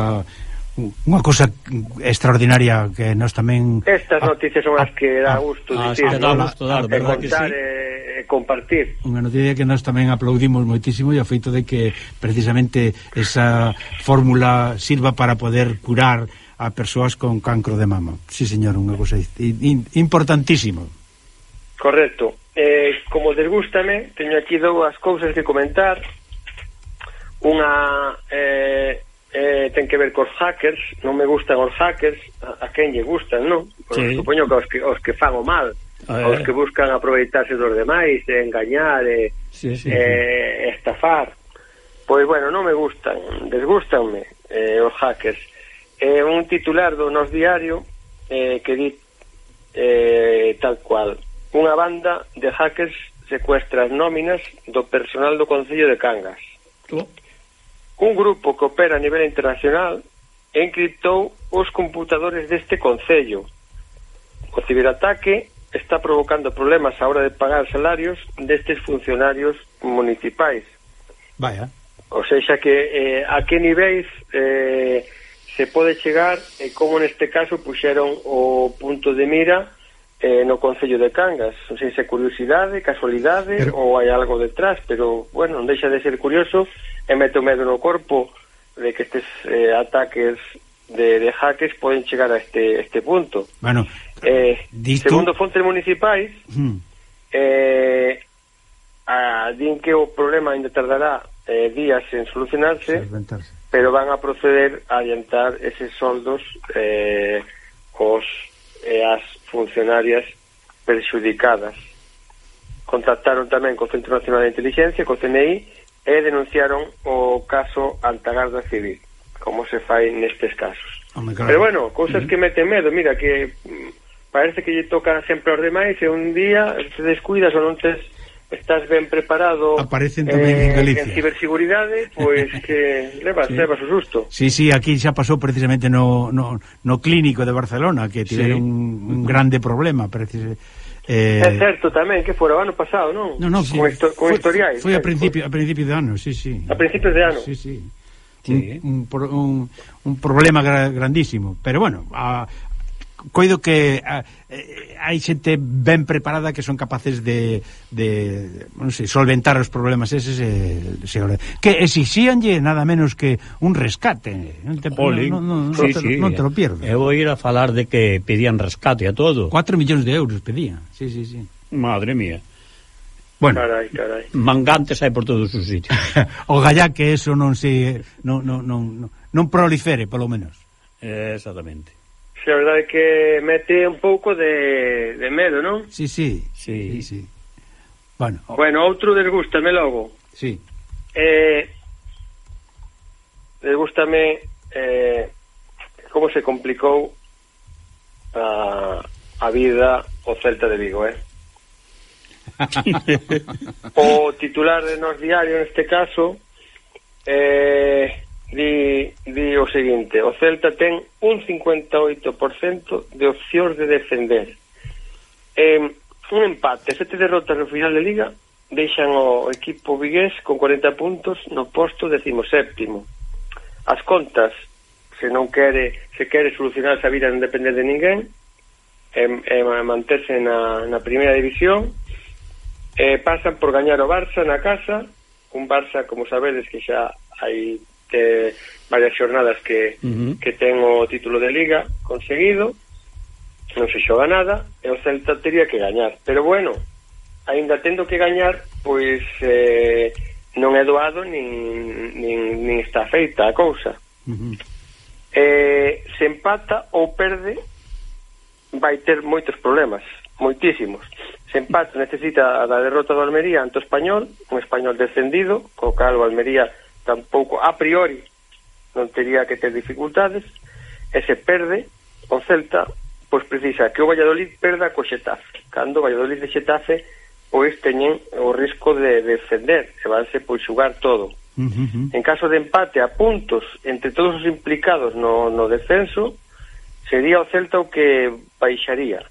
unha cousa extraordinaria que nós tamén Estas noticias son as que dá gusto ah, dicir, dá gusto dar, verdad que sí. E compartir. Unha noticia que nós tamén aplaudimos moitísimo e o feito de que precisamente esa fórmula sirva para poder curar a persoas con cancro de mama. Sí, señor, unha cousa importantísimo. Correcto. Eh, como desgústame, teño aquí dúas cousas que comentar. Unha eh eh, ten que ver cos hackers, non me gustan os hackers, a, a quen lle gustan, non? Pues, sí. Supoño que os que, os que fan o mal, ah, os que buscan aproveitarse dos demais, de engañar, de sí, sí, eh, sí. estafar. Pois bueno, non me gustan, desgustanme eh, os hackers. Eh, un titular do nos diario eh, que di eh, tal cual, unha banda de hackers secuestra as nóminas do personal do Concello de Cangas. Oh. Un grupo que opera a nivel internacional encriptou os computadores deste Concello. O ciberataque está provocando problemas á hora de pagar salarios destes funcionarios municipais. Vaya. O sea, que eh, a que niveis eh, se pode chegar e eh, como neste caso puxeron o punto de mira eh, no Concello de Cangas. Non sei se é curiosidade, casualidade pero... ou hai algo detrás, pero, bueno, non deixa de ser curioso e mete o medo no corpo de que estes eh, ataques de, de hackers poden chegar a este, este punto. Bueno, eh, dito... Segundo fontes municipais, hmm. eh, a, din que o problema ainda tardará eh, días en solucionarse, pero van a proceder a adiantar eses soldos eh, os, eh, as funcionarias perxudicadas. Contactaron tamén co Centro Nacional de Inteligencia, co CNI, e denunciaron o caso ante a Garda Civil, como se fai nestes casos. Oh, Pero bueno, cousas uh -huh. que meten medo, mira, que mm, parece que lle toca sempre aos demais e un día te descuidas ou non tes estás ben preparado aparecen tamén eh, en Galicia en ciberseguridade, pois pues, que levas, sí. levas o susto. Sí, sí, aquí xa pasou precisamente no, no, no clínico de Barcelona que tiveron sí. un, un grande problema, precisamente Eh... É certo tamén que fora o ano pasado, non? No, no, sí, con histo con foi, historiais. Foi a eh, principio, a principio de ano, sí, sí. A principios de ano. Sí, sí. Sí. Un, un, un, un problema grandísimo pero bueno, a, coido que a, eh, hai xente ben preparada que son capaces de, de non sei, solventar os problemas eses e, se, que exixíanlle nada menos que un rescate non te, Olin, non, non, sí, te, sí. non te lo pierdo eu vou ir a falar de que pedían rescate a todo 4 millóns de euros pedían sí, sí, sí. madre mía Bueno, carai, carai. mangantes hai por todos os sitios. o gallá que eso non se non, non, non, non prolifere, polo menos. Eh, exactamente. Si a verdade é que mete un pouco de, de medo, non? Sí, sí, sí, sí. sí. Bueno, o... bueno, outro desgústame logo. Sí. Eh, desgústame eh, como se complicou a, a vida o Celta de Vigo, eh? o titular de nos diario neste caso eh, di, di o seguinte, o Celta ten un 58% de opcións de defender. Eh, un empate, sete derrotas no final de Liga, deixan o equipo vigués con 40 puntos no posto decimoséptimo. As contas, se non quere, se quere solucionar esa vida non depender de ninguén, e, e manterse na, na primeira división, e pasan por gañar o Barça na casa, un Barça, como sabedes, que xa hai este varias xornadas que, uh -huh. que ten o título de Liga conseguido, non se xoga nada, e o Celta teria que gañar. Pero bueno, aínda tendo que gañar, pois eh, non é doado nin, nin, nin está feita a cousa. Uh -huh. eh, se empata ou perde, vai ter moitos problemas, moitísimos. Se empata necesita a da derrota do Almería ante o Español, un Español descendido, co cal o Almería tampouco a priori non tería que ter dificultades e se perde o Celta pois precisa que o Valladolid perda co Xetafe. Cando o Valladolid de Xetafe pois teñen o risco de defender se vanse pois xugar todo. Uh -huh. en caso de empate a puntos entre todos os implicados no, no descenso sería o Celta o que baixaría.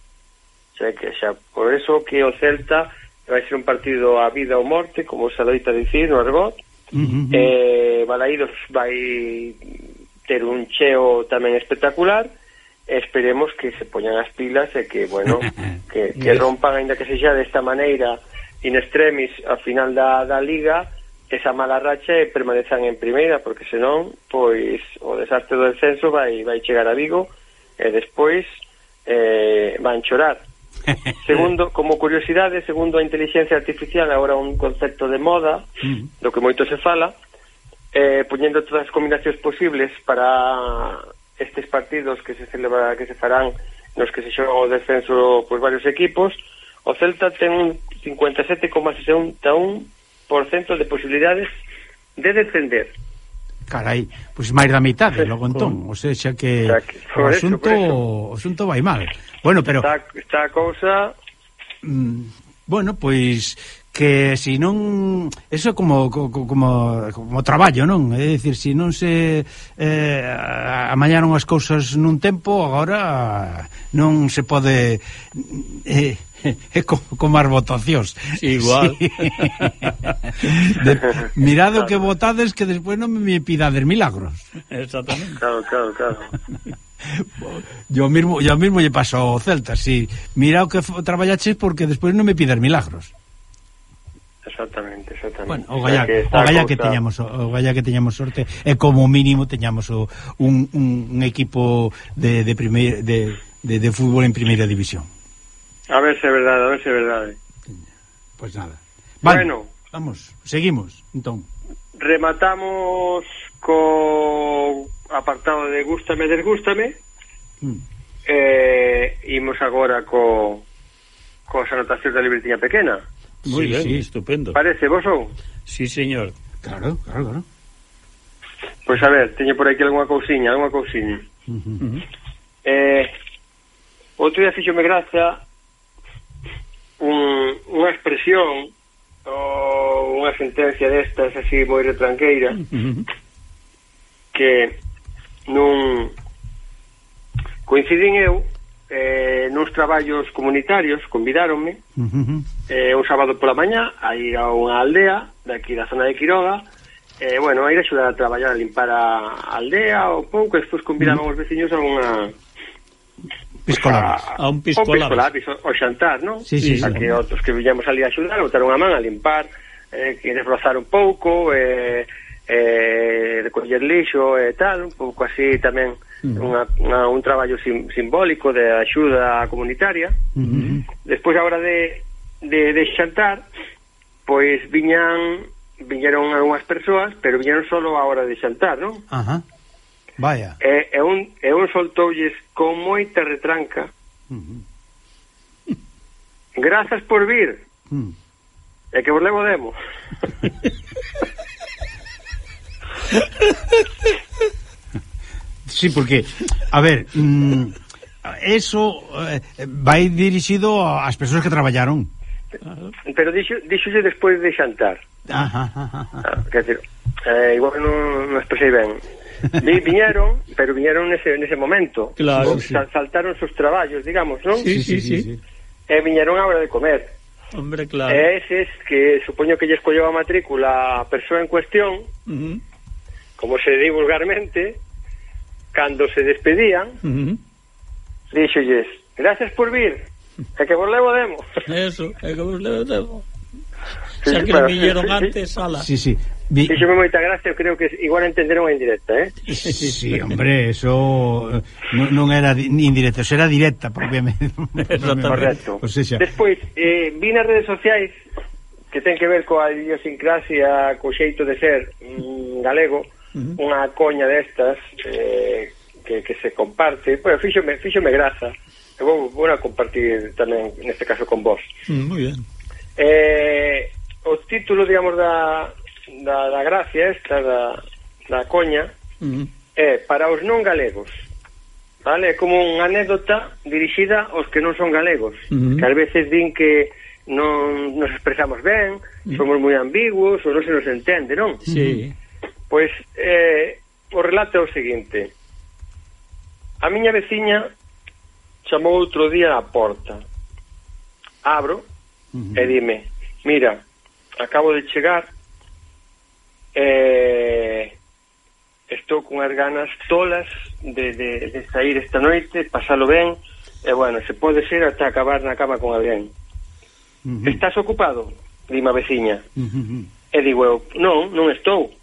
Xa, que xa por eso que o Celta vai ser un partido a vida ou morte como se loita dicir no argot uh Uh -huh. eh, Balaídos vai ter un cheo tamén espectacular. Esperemos que se poñan as pilas e que, bueno, que, que rompan ainda que sexa desta maneira in extremis a final da, da liga esa mala racha e permanezan en primeira porque senón, pois o desastre do descenso vai, vai chegar a Vigo e despois eh, van chorar. Segundo, como curiosidade, segundo a inteligencia artificial, agora un concepto de moda, mm. do que moito se fala, eh, poñendo todas as combinacións posibles para estes partidos que se celebra, que se farán nos que se xoga o descenso pois, varios equipos, o Celta ten un 57,61% de posibilidades de descender. Carai, pois máis da mitade, logo entón, o sea, que, xa que o asunto o asunto vai mal. Bueno, pero está, está a cousa mm, bueno, pois que se si non eso como como como traballo, non? É dicir, se si non se eh, amañaron as cousas nun tempo, agora non se pode eh, é como, como as votacións. Sí, igual. Sí. De, Mirado claro. que votades que despois non me pidades milagros. Exactamente. Claro, claro, claro. Yo mismo, yo mismo lle paso ao Celta, si sí. mira o que traballaches porque despois non me pidas milagros exactamente, exactamente. Bueno, o galla, o que, o galla que teñamos o galla que teñamos sorte e como mínimo teñamos o, un, un, un equipo de de, primeir, de, de de fútbol en primeira división. A ver se é verdade, a ver se é verdade. Pois pues nada. Vale, bueno, vamos, seguimos, entón. Rematamos co apartado de gústame, desgústame. Mm. Eh, imos agora co coas anotacións da libretiña pequena. Muy sí, ben. sí, estupendo. Parece, vos ou? Sí, señor. Claro, claro, claro. Pois pues a ver, teño por aquí algunha cousiña, algunha cousiña. Uh -huh. eh, outro día fixome gracia un, unha expresión ou unha sentencia destas así moi retranqueira uh -huh. que nun coincidín eu eh, nos traballos comunitarios convidáronme uh -huh. eh, un sábado pola mañá a ir a unha aldea daqui da zona de Quiroga eh, bueno, a ir a axudar a traballar a limpar a aldea ou pouco e despois convidaron uh -huh. os veciños a unha Piscolabis. A, a un piscolabis. O, o xantar, non? Sí, sí, a sí, que sí. outros que viñamos ali a axudar, botaron a man a limpar, eh, que desbrozar un pouco, eh, eh, recoller lixo e eh, tal, un pouco así tamén -huh. unha, unha, un traballo sim, simbólico de axuda comunitaria. Uh -huh. Despois, a hora de, de, de xantar, pois viñan viñeron algunhas persoas, pero viñeron solo a hora de xantar, non? Ajá. Uh -huh. Vaya. E, e, un, e un soltoulles con moita retranca. Uh -huh. Grazas por vir. Uh -huh. E que vos levo demo. Sí, porque, a ver, mm, eso eh, vai dirixido ás persoas que traballaron. Pero dixo, dixolle despois de xantar. Ajá, ajá, ajá. Ah, quer dizer, eh, igual non, non expresei ben. Vi, viñeron, pero viñeron nese, nese momento. Claro, sí. Saltaron sus traballos, digamos, non? Sí, sí, sí. sí, sí. E viñeron a hora de comer. Hombre, claro. E eses que supoño que lle escolleu a matrícula a persoa en cuestión, uh -huh. como se di vulgarmente, cando se despedían, uh -huh. díxolles, gracias por vir, é que vos levo demo. Eso, é que vos levo demo. Sí, Xa que bueno, viñeron sí, antes, sí. ala. Sí, sí. Vi... Díxome moita gracia, eu creo que igual entenderon en directa, eh? Sí, sí, sí hombre, eso eh, non, non era indirecta, eso era directa, propiamente. Correcto. O sea, Despois, eh, vi nas redes sociais que ten que ver coa idiosincrasia, co xeito de ser mm, galego, uh -huh. unha coña destas eh, que, que se comparte, bueno, fíxome, fíxome graza, e vou, vou a compartir tamén, neste caso, con vos. Mm, moi ben. Eh, o título, digamos, da, da, da gracia esta, da, da coña, mm. é para os non galegos. Vale? É como unha anécdota dirixida aos que non son galegos, mm. que ás veces din que non nos expresamos ben, somos moi ambiguos, ou non se nos entende, non? Sí. Pois, eh, o relato é o seguinte. A miña veciña chamou outro día á porta. Abro uh -huh. e dime, mira, acabo de chegar eh, estou con as ganas tolas de, de, de sair esta noite, pasalo ben, e bueno, se pode ser hasta acabar na cama con alguén. Uh -huh. Estás ocupado? Dima veciña. Uh -huh. E digo eu, non, non estou.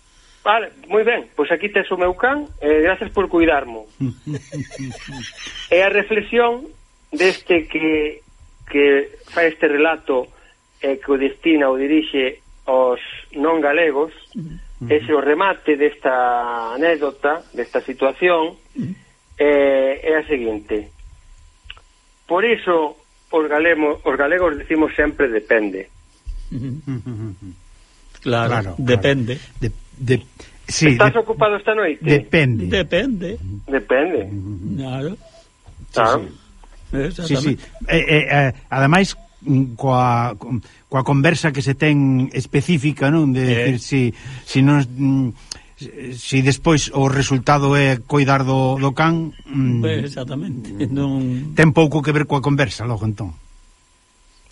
Vale, moi ben, pois aquí tes o meu can eh, Gracias por cuidarmo. E a reflexión Deste que Que fai este relato E eh, que o destina ou dirixe Os non galegos Ese o remate desta anécdota Desta situación eh, É a seguinte. Por iso os, galemo, os galegos decimos sempre depende. Claro, claro depende. Claro. De De, sí, Estás de, ocupado esta noite? Depende. Depende. Depende. Claro. Claro. Sí, sí. sí. Eh, eh, eh, ademais, mm, coa, coa conversa que se ten específica, non? De eh. decir, si, si non... Mm, si despois o resultado é coidar do, do can mm, pues Exactamente mm, non... Ten pouco que ver coa conversa logo entón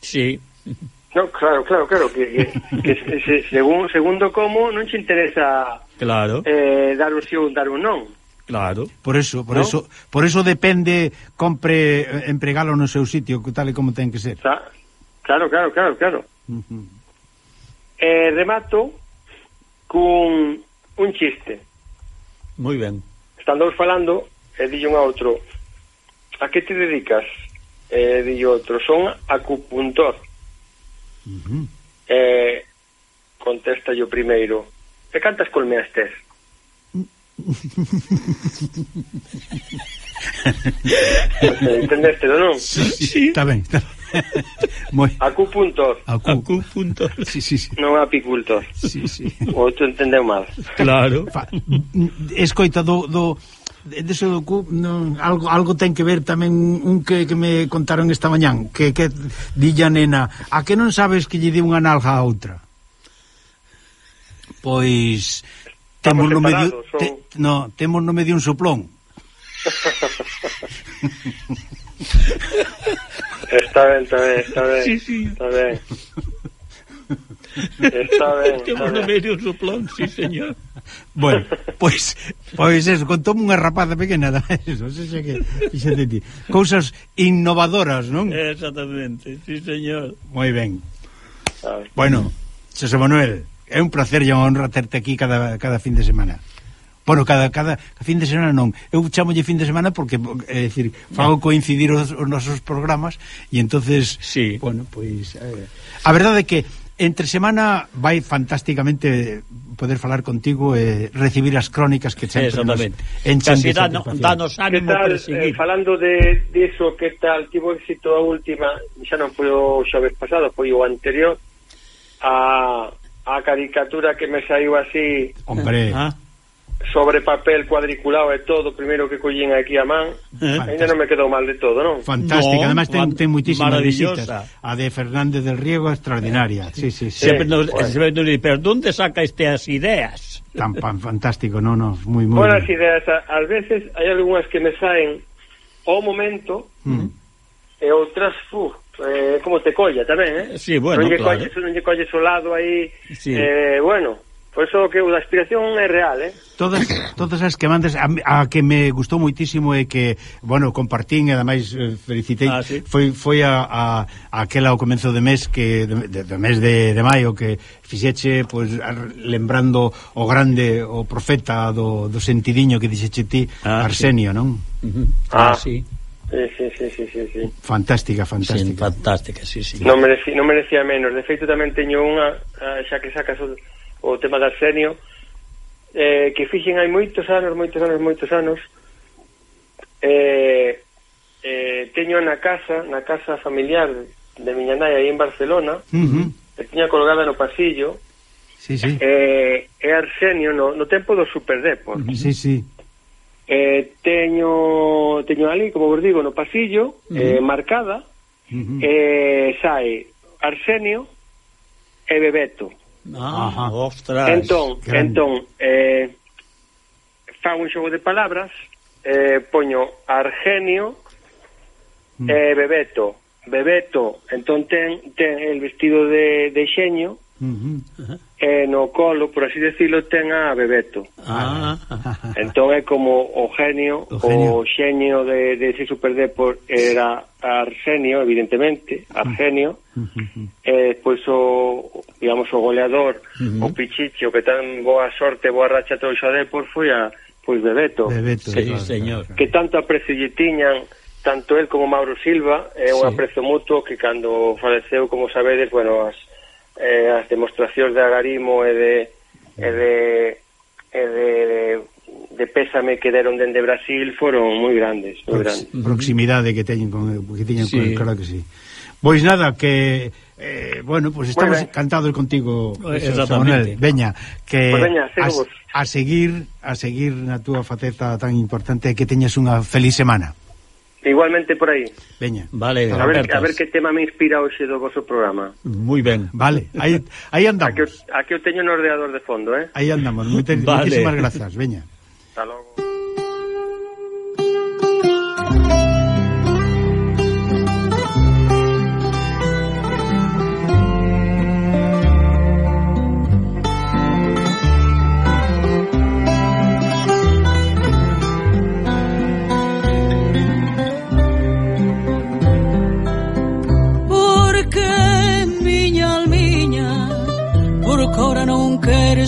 Si sí. No, claro, claro, claro, que, que, que se, según, segundo como non che interesa claro. eh, dar un sí ou dar un non. Claro, por eso, por ¿No? eso, por eso depende compre eh, empregalo no seu sitio, tal e como ten que ser. Claro, claro, claro, claro. Uh -huh. eh, remato cun un chiste. Moi ben. Están dous falando e dillo un a outro: "A que te dedicas?" E eh, dillo outro: "Son acupuntor." Uh -huh. E contesta yo primeiro, e cantas colmeas tes? Entendeste, non? Sí, sí, está ben, está ben. Moi... Acupuntor. Acu... Acupuntor. Sí, sí, sí. Non apicultor. Sí, sí. O tú entendeu mal. Claro. Fa... Mm, mm, escoita do, do Dese de docu non, algo algo ten que ver tamén un que, que me contaron esta mañán, que que dilla nena, a que non sabes que lle di unha nalga a outra? Pois temos no medio son... te, no, temos no medio un soplón. está ben, está ben, está ben. Sí, sí. Está ben. Está ben. Temos no medio o soplón, sí, señor. Bueno, pois, pois eso, contou unha rapaza pequena da eso, xa que fíxate ti. Cousas innovadoras, non? Exactamente, sí, señor. Moi ben. Ah. Bueno, Xosé Manuel, é un placer e unha honra terte aquí cada, cada fin de semana. Bueno, cada, cada fin de semana non. Eu chamolle fin de semana porque, é dicir, fago ah. coincidir os, os nosos programas e entonces, sí. bueno, pois... Pues, eh, a verdade é que Entre semana vai fantásticamente poder falar contigo e eh, recibir as crónicas que sempre Exactamente. nos enchen Casi danos ánimo tal, para seguir. Eh, falando de, de eso que tal, tivo éxito a última, xa non foi o xoves pasado, foi o anterior, a, a caricatura que me saiu así... Hombre... Ah sobre papel cuadriculado e todo, primeiro que collín aquí a man, eh? ainda non me quedou mal de todo, non? Fantástica, no, además ten, ten moitísimas visitas. A de Fernández del Riego extraordinaria. Sí, sí, sí. Sempre nos, bueno. sempre nos pero onde saca estas ideas? Tan pan fantástico, non, No, moi moi. Buenas bien. ideas, ás veces hai algunhas que me saen ao momento mm. e outras, fu, eh, como te colla tamén, eh? Sí, bueno, non lle claro. colles, non lle colles o lado aí, sí. eh, bueno, Por eso que a aspiración é real, eh? Todas, todas as que mandes, a, a que me gustou moitísimo e que, bueno, compartín e ademais eh, felicitei, ah, sí? foi, foi a, a, a aquela ao comenzo de mes que de, de, de mes de, de maio que fixeche, pois, pues, lembrando o grande, o profeta do, do sentidiño que dixeche ti ah, Arsenio, sí. non? Uh -huh. Ah, ah sí. Sí, sí, sí, sí, sí. Fantástica, fantástica. Sí, fantástica, sí, sí. Non merecía, non merecía menos. De feito, tamén teño unha, ah, xa que sacas o, o tema de Arsenio, eh, que fixen hai moitos anos, moitos anos, moitos anos, eh, eh, teño na casa, na casa familiar de miña nai aí en Barcelona, uh -huh. que tiña colgada no pasillo, sí, sí. Eh, e Arsenio no, no tempo do Superdepor. Uh -huh. Sí, sí. Eh, teño teño ali, como vos digo, no pasillo, uh -huh. eh, marcada, uh -huh. eh, sai Arsenio e Bebeto. Ah, Ajá. ostras. Entón, entón eh, fago un xogo de palabras, eh, poño Argenio mm. e eh, Bebeto. Bebeto, entón ten, ten el vestido de, de xeño, Uh -huh. E no colo, por así decirlo, ten a Bebeto. Ah. Entón é como o genio, o genio, o xeño de, de ese superdepor era Arsenio, evidentemente, Arsenio. Uh -huh. E pois o, digamos, o goleador, uh -huh. o pichicho, que tan boa sorte, boa racha todo a Depor, foi a pois Bebeto. Bebeto, que, sí, claro, señor. Que tanto aprecio lle tiñan tanto el como Mauro Silva, é un sí. aprecio mutuo que cando faleceu, como sabedes, bueno, as eh, as demostracións de agarimo e de, e de, e de, de pésame que deron dende Brasil foron moi grandes, moi grandes. Proximidade que teñen con que teñen sí. con, claro que sí. Pois nada, que eh, bueno, pois pues estamos bueno, encantados contigo, eh, Samuel. Veña, que pues veña, a, a seguir a seguir na túa faceta tan importante que teñas unha feliz semana. Igualmente por aí. Veña. Vale, a ver, a ver que tema me inspira hoxe do vosso programa. Moi ben. Vale, aí, aí andamos. Aquí, aquí eu teño no ordenador de fondo, eh? Aí andamos. Moitas, vale. Moitísimas grazas, veña. Hasta logo.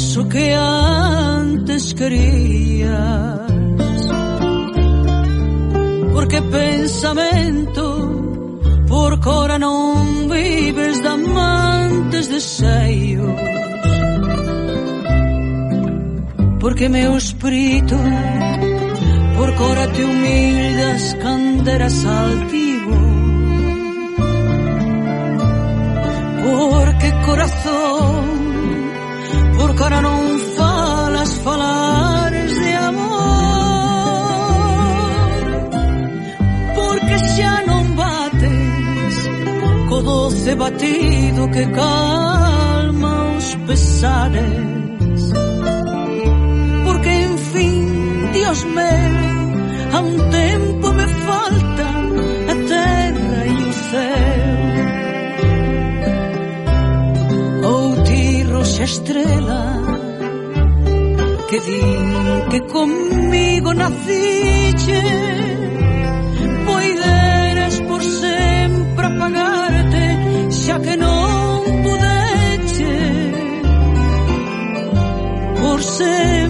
eso que antes querías. Porque pensamento por cora non vives de amantes deseios. Porque meu espírito por cora te humildas canderas altivo. Porque corazón Agora non falas falares de amor. Porque xa non bates Co doce batido que calma os pesares. Porque en fin, Dios meu, a un tempo aquella estrela que di que conmigo naciche poideres por sempre apagarte xa que non pudeche por sempre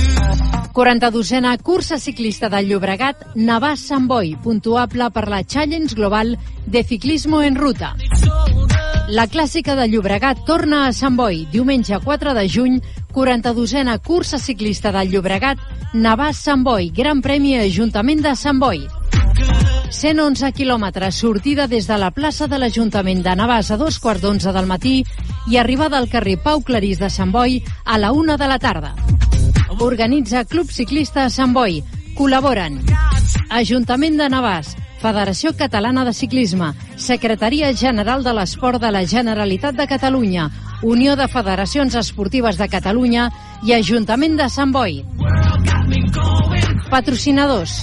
42a cursa ciclista del Llobregat Navàs Sant Boi, puntuable per la Challenge Global de Ciclismo en Ruta. La clàssica de Llobregat torna a Sant Boi, diumenge 4 de juny, 42a cursa ciclista del Llobregat Navàs Sant Boi, Gran Premi Ajuntament de Sant Boi. 111 quilòmetres, sortida des de la plaça de l'Ajuntament de Navàs a dos quarts d'onze del matí i arribada al carrer Pau Clarís de Sant Boi a la una de la tarda. Organitza Club Ciclista Sant Boi. Col·laboren Ajuntament de Navàs, Federació Catalana de Ciclisme, Secretaria General de l'Esport de la Generalitat de Catalunya, Unió de Federacions Esportives de Catalunya i Ajuntament de Sant Boi. Patrocinadors.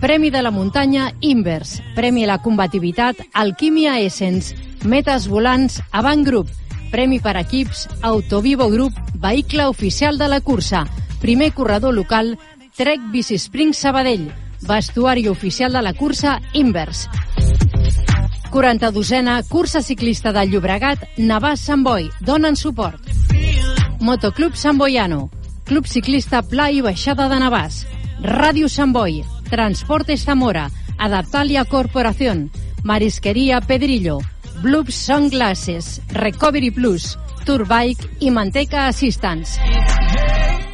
Premi de la muntanya Invers. Premi a la combativitat Alquímia Essence. Metes volants Avant Group. Premi per equips Autovivo Group. Vehicle oficial de la cursa. Primer corredor local Trek Bici Spring Sabadell. Vestuari oficial de la cursa Invers. 42a cursa ciclista del Llobregat Navàs Sant Boi. Donen suport. Motoclub Sant Boiano. Club ciclista Pla i Baixada de Navàs. Ràdio Sant Boi. Transportes Zamora. Adaptalia Corporación. Marisquería Pedrillo. Bloops Sunglasses. Recovery Plus. Tourbike i Manteca Assistance.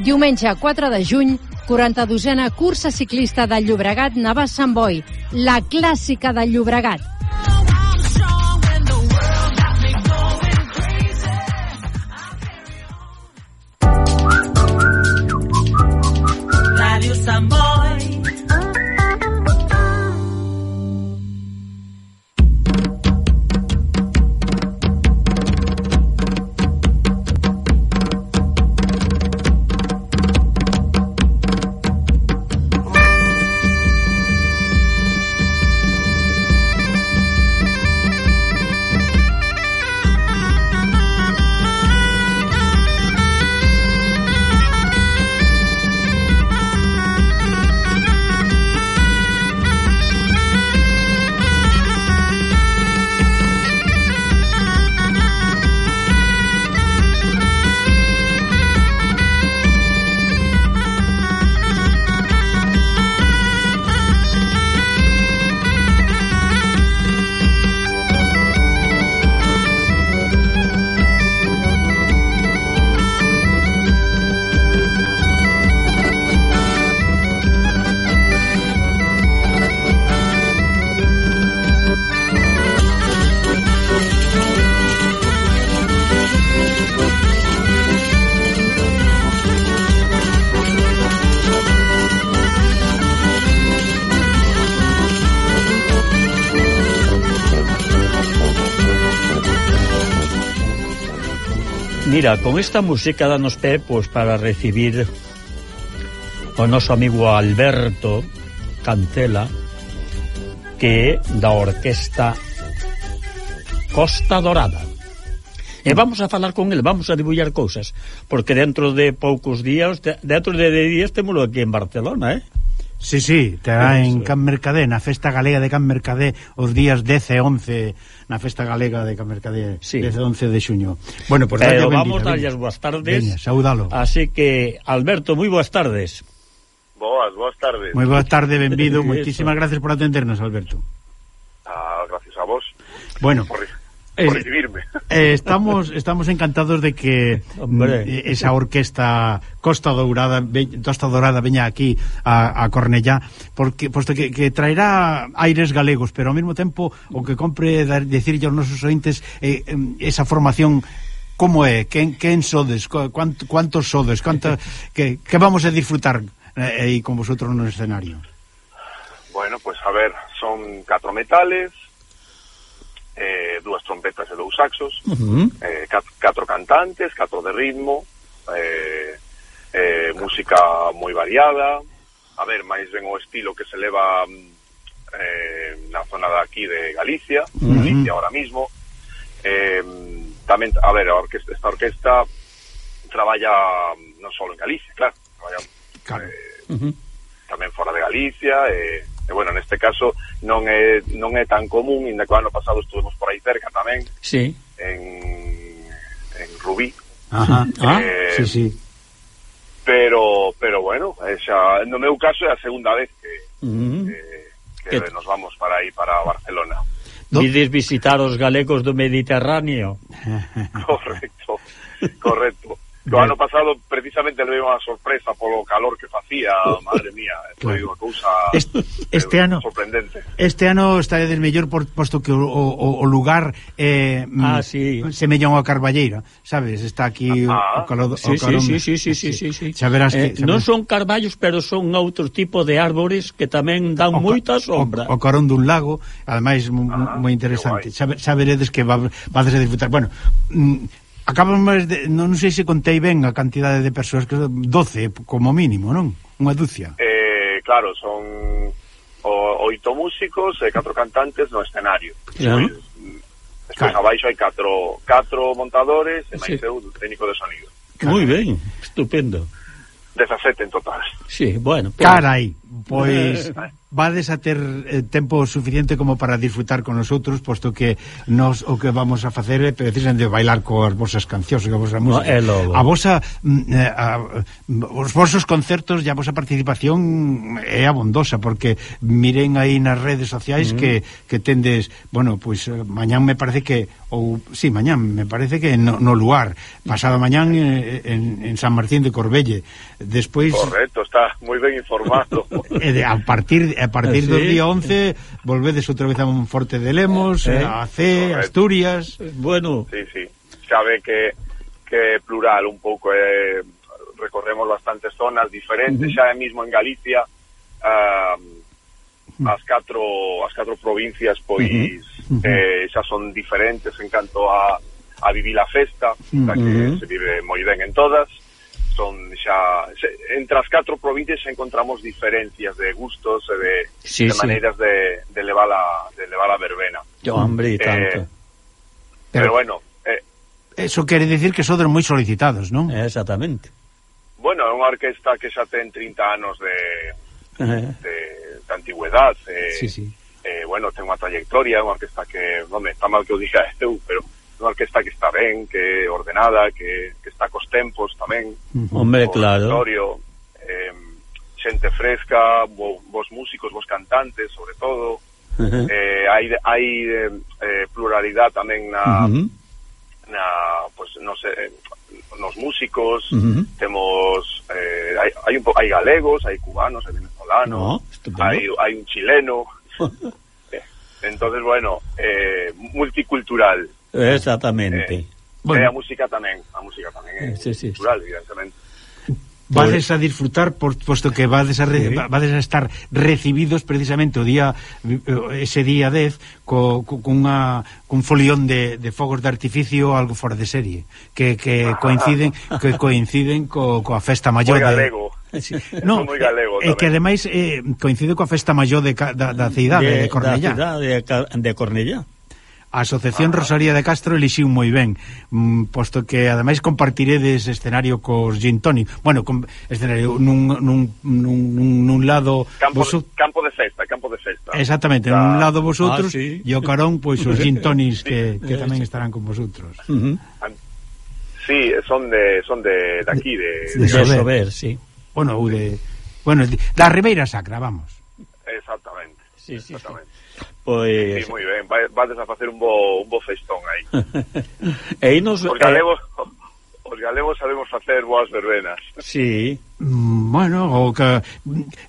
Diumenge 4 de juny, 42a cursa ciclista del Llobregat Navàs Sant Boi, la clàssica del Llobregat. Mira, con esta música danos pé pois, para recibir o noso amigo Alberto Cantela que é da Orquesta Costa Dorada. E mm. vamos a falar con el, vamos a dibullar cousas, porque dentro de poucos días, dentro de 10 días, temos aquí en Barcelona, eh? Sí, sí, terá en Can Mercadé, na Festa Galega de Can Mercadé os días 10 e 11 na Festa Galega de Can Mercadé, sí. 10 e 11 de xuño. Bueno, pues Pero vamos darlles boas tardes. Veña, saúdalo. Así que, Alberto, moi boas tardes. Boas, boas tardes. Moi boas tardes, benvido. Moitísimas gracias por atendernos, Alberto. Ah, gracias a vos. Bueno, Corre. Eh, por recibirme. Eh, estamos estamos encantados de que Hombre. Eh, esa orquesta Costa Dourada, Costa Dourada veña aquí a, a Cornellá, porque posto que, que traerá aires galegos, pero ao mesmo tempo o que compre dar, decirlle aos nosos ointes eh, esa formación como é, quen, quen sodes, cuántos quant, sodes, cuánto, que, que vamos a disfrutar eh, aí eh, con vosotros no escenario. Bueno, pues a ver, son catro metales, eh, dúas trompetas e dous saxos, uh -huh. eh, cat, catro cantantes, catro de ritmo, eh, eh, música moi variada, a ver, máis ben o estilo que se leva mm, eh, na zona de aquí de Galicia, uh -huh. Galicia ahora mismo, eh, tamén, a ver, a orquesta, esta orquesta traballa mm, non só en Galicia, claro, traballa, claro. Eh, uh -huh. tamén fora de Galicia, eh, que bueno, neste caso non é non é tan común, ainda que o ano pasado estuvemos por aí cerca tamén. Sí. En en Rubí. Ajá. Ah, eh, sí, sí. Pero pero bueno, xa no meu caso é a segunda vez que uh -huh. eh, que, que nos vamos para aí para Barcelona. Vides visitar os galegos do Mediterráneo. Correcto. Correcto. Do ano pasado precisamente levei unha sorpresa polo calor que facía, madre mía, foi unha cousa este, este eh, ano sorprendente. Este ano está de mellor por, posto que o, o, o lugar eh, mm, ah, sí. semella a carballeira, sabes? Está aquí ah, o, o calor sí, o calor. Sí, sí, sí, sí, sí, sí, sí. Xa verás eh, que, xa verás. non son carballos, pero son outro tipo de árbores que tamén dan o, moita sombra. O, o carón dun lago, ademais moi ah, interesante. Xa, xa veredes que va, vades a disfrutar. Bueno, mm, Acabamos de, non sei se contei ben a cantidade de persoas que 12 como mínimo, non? Unha dúcia. Eh, claro, son o, oito músicos e catro cantantes no escenario. Yeah. Despois, mm, despois claro. abaixo hai catro, catro montadores e máis sí. eu técnico de sonido. Moi ben, estupendo. 17 en total. Sí, bueno. Pero... Carai pois vades a ter eh, tempo suficiente como para disfrutar con nosotros, posto que nos o que vamos a facer é precisamente bailar coas vosas cancións, coa vosa música. É logo. a vosa mm, eh, a, os vosos concertos e a vosa participación é abondosa porque miren aí nas redes sociais mm. que, que tendes, bueno, pois pues, mañán me parece que ou si, sí, mañán me parece que no, no luar, pasado mañán en, en, en San Martín de Corbelle. Despois Correcto, está moi ben informado. e de, a partir a partir do día 11 volvedes outra vez a Monforte de Lemos, eh, eh, a C, correcto. Asturias. Eh, bueno, sí, sí. Sabe que que plural un pouco eh, recorremos bastantes zonas diferentes, uh -huh. xa mesmo en Galicia eh, as catro as catro provincias pois uh -huh. eh, xa son diferentes en canto a a vivir a festa, uh -huh. que se vive moi ben en todas son xa se, entre as catro provincias encontramos diferencias de gustos e de, sí, de sí. maneiras de, de levar a de levar a verbena. Yo, hombre, eh, tanto. Pero, pero bueno, eh, eso quere decir que sodes moi solicitados, non? Exactamente. Bueno, é unha orquesta que xa ten 30 anos de de, de antigüedad, eh, sí, sí. Eh, bueno, ten unha trayectoria, unha orquesta que, non me está mal que o diga eu, pero unha orquesta que está ben, que ordenada, que, que está cos tempos tamén. Hombre, claro. Auditorio, eh, xente fresca, bo, vos músicos, vos cantantes, sobre todo. Eh, hai hai eh, pluralidade tamén na, na pues, non sei, eh, nos músicos, uh -huh. temos eh, hai, hai, un, hai galegos, hai cubanos, hai venezolanos, no, hai, hai un chileno. entonces, bueno, eh, multicultural. Eh, exactamente. Eh, bueno. Eh, e a música tamén, a música tamén é sí, sí, cultural, sí. evidentemente. Vades a disfrutar por, posto que vades a, re, sí. vades a estar recibidos precisamente o día eh, ese día 10 co, co, cunha, cun folión de, de fogos de artificio algo fora de serie que, que coinciden que coinciden co, coa festa maior de galego. Sí. No, moi galego E que ademais eh, coincide coa festa maior de, da, da cidade de, de Cornellá. Da cidade de, de Cornellá. A Asociación ah. Rosalía de Castro elixiu moi ben, mm, posto que ademais compartiredes escenario cos Gin Tony. Bueno, con escenario nun, nun, nun, nun, nun lado campo, vos... campo de festa, campo de festa. Exactamente. Ah, un lado vosotros ah, sí. e o carón pois os Gin Tonics que, que tamén estarán con vosotros. Uh -huh. Sí, son de son de, de aquí de, de, de Sober. Sober, sí. Bueno, ou de bueno, da Ribeira Sacra, vamos. Exactamente. Sí, sí, exactamente. Sí. Pois... Sí, eh, moi ben, vades a facer un bo, un bo festón aí. e nos... Os eh, galegos, os galegos sabemos facer boas verbenas. Sí. Bueno, o que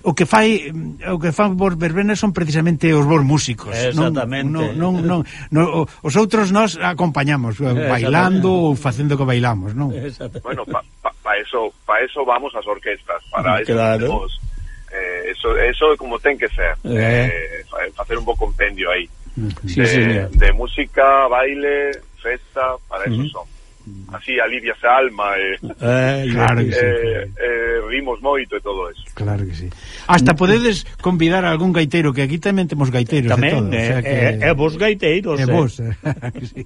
o que fai o que fan vos verbenas son precisamente os vos músicos, Exactamente. non non non, non os outros nós acompañamos eh, bailando ou facendo que bailamos, non? Bueno, pa, pa, pa eso, pa eso vamos ás orquestas, para claro. eso temos eh, eso, eso é como ten que ser. Eh. eh facer un bo compendio aí sí, de, sí, de, música, baile festa, para eso uh -huh. son. Así alivias a alma e, eh, claro que sí, eh, eh, rimos moito e todo eso. Claro que sí. Hasta mm. podedes convidar a algún gaiteiro que aquí tamén temos gaiteiros tamén, de todo, eh, o sea que... eh, eh, vos gaiteiros eh, vos eh. sí.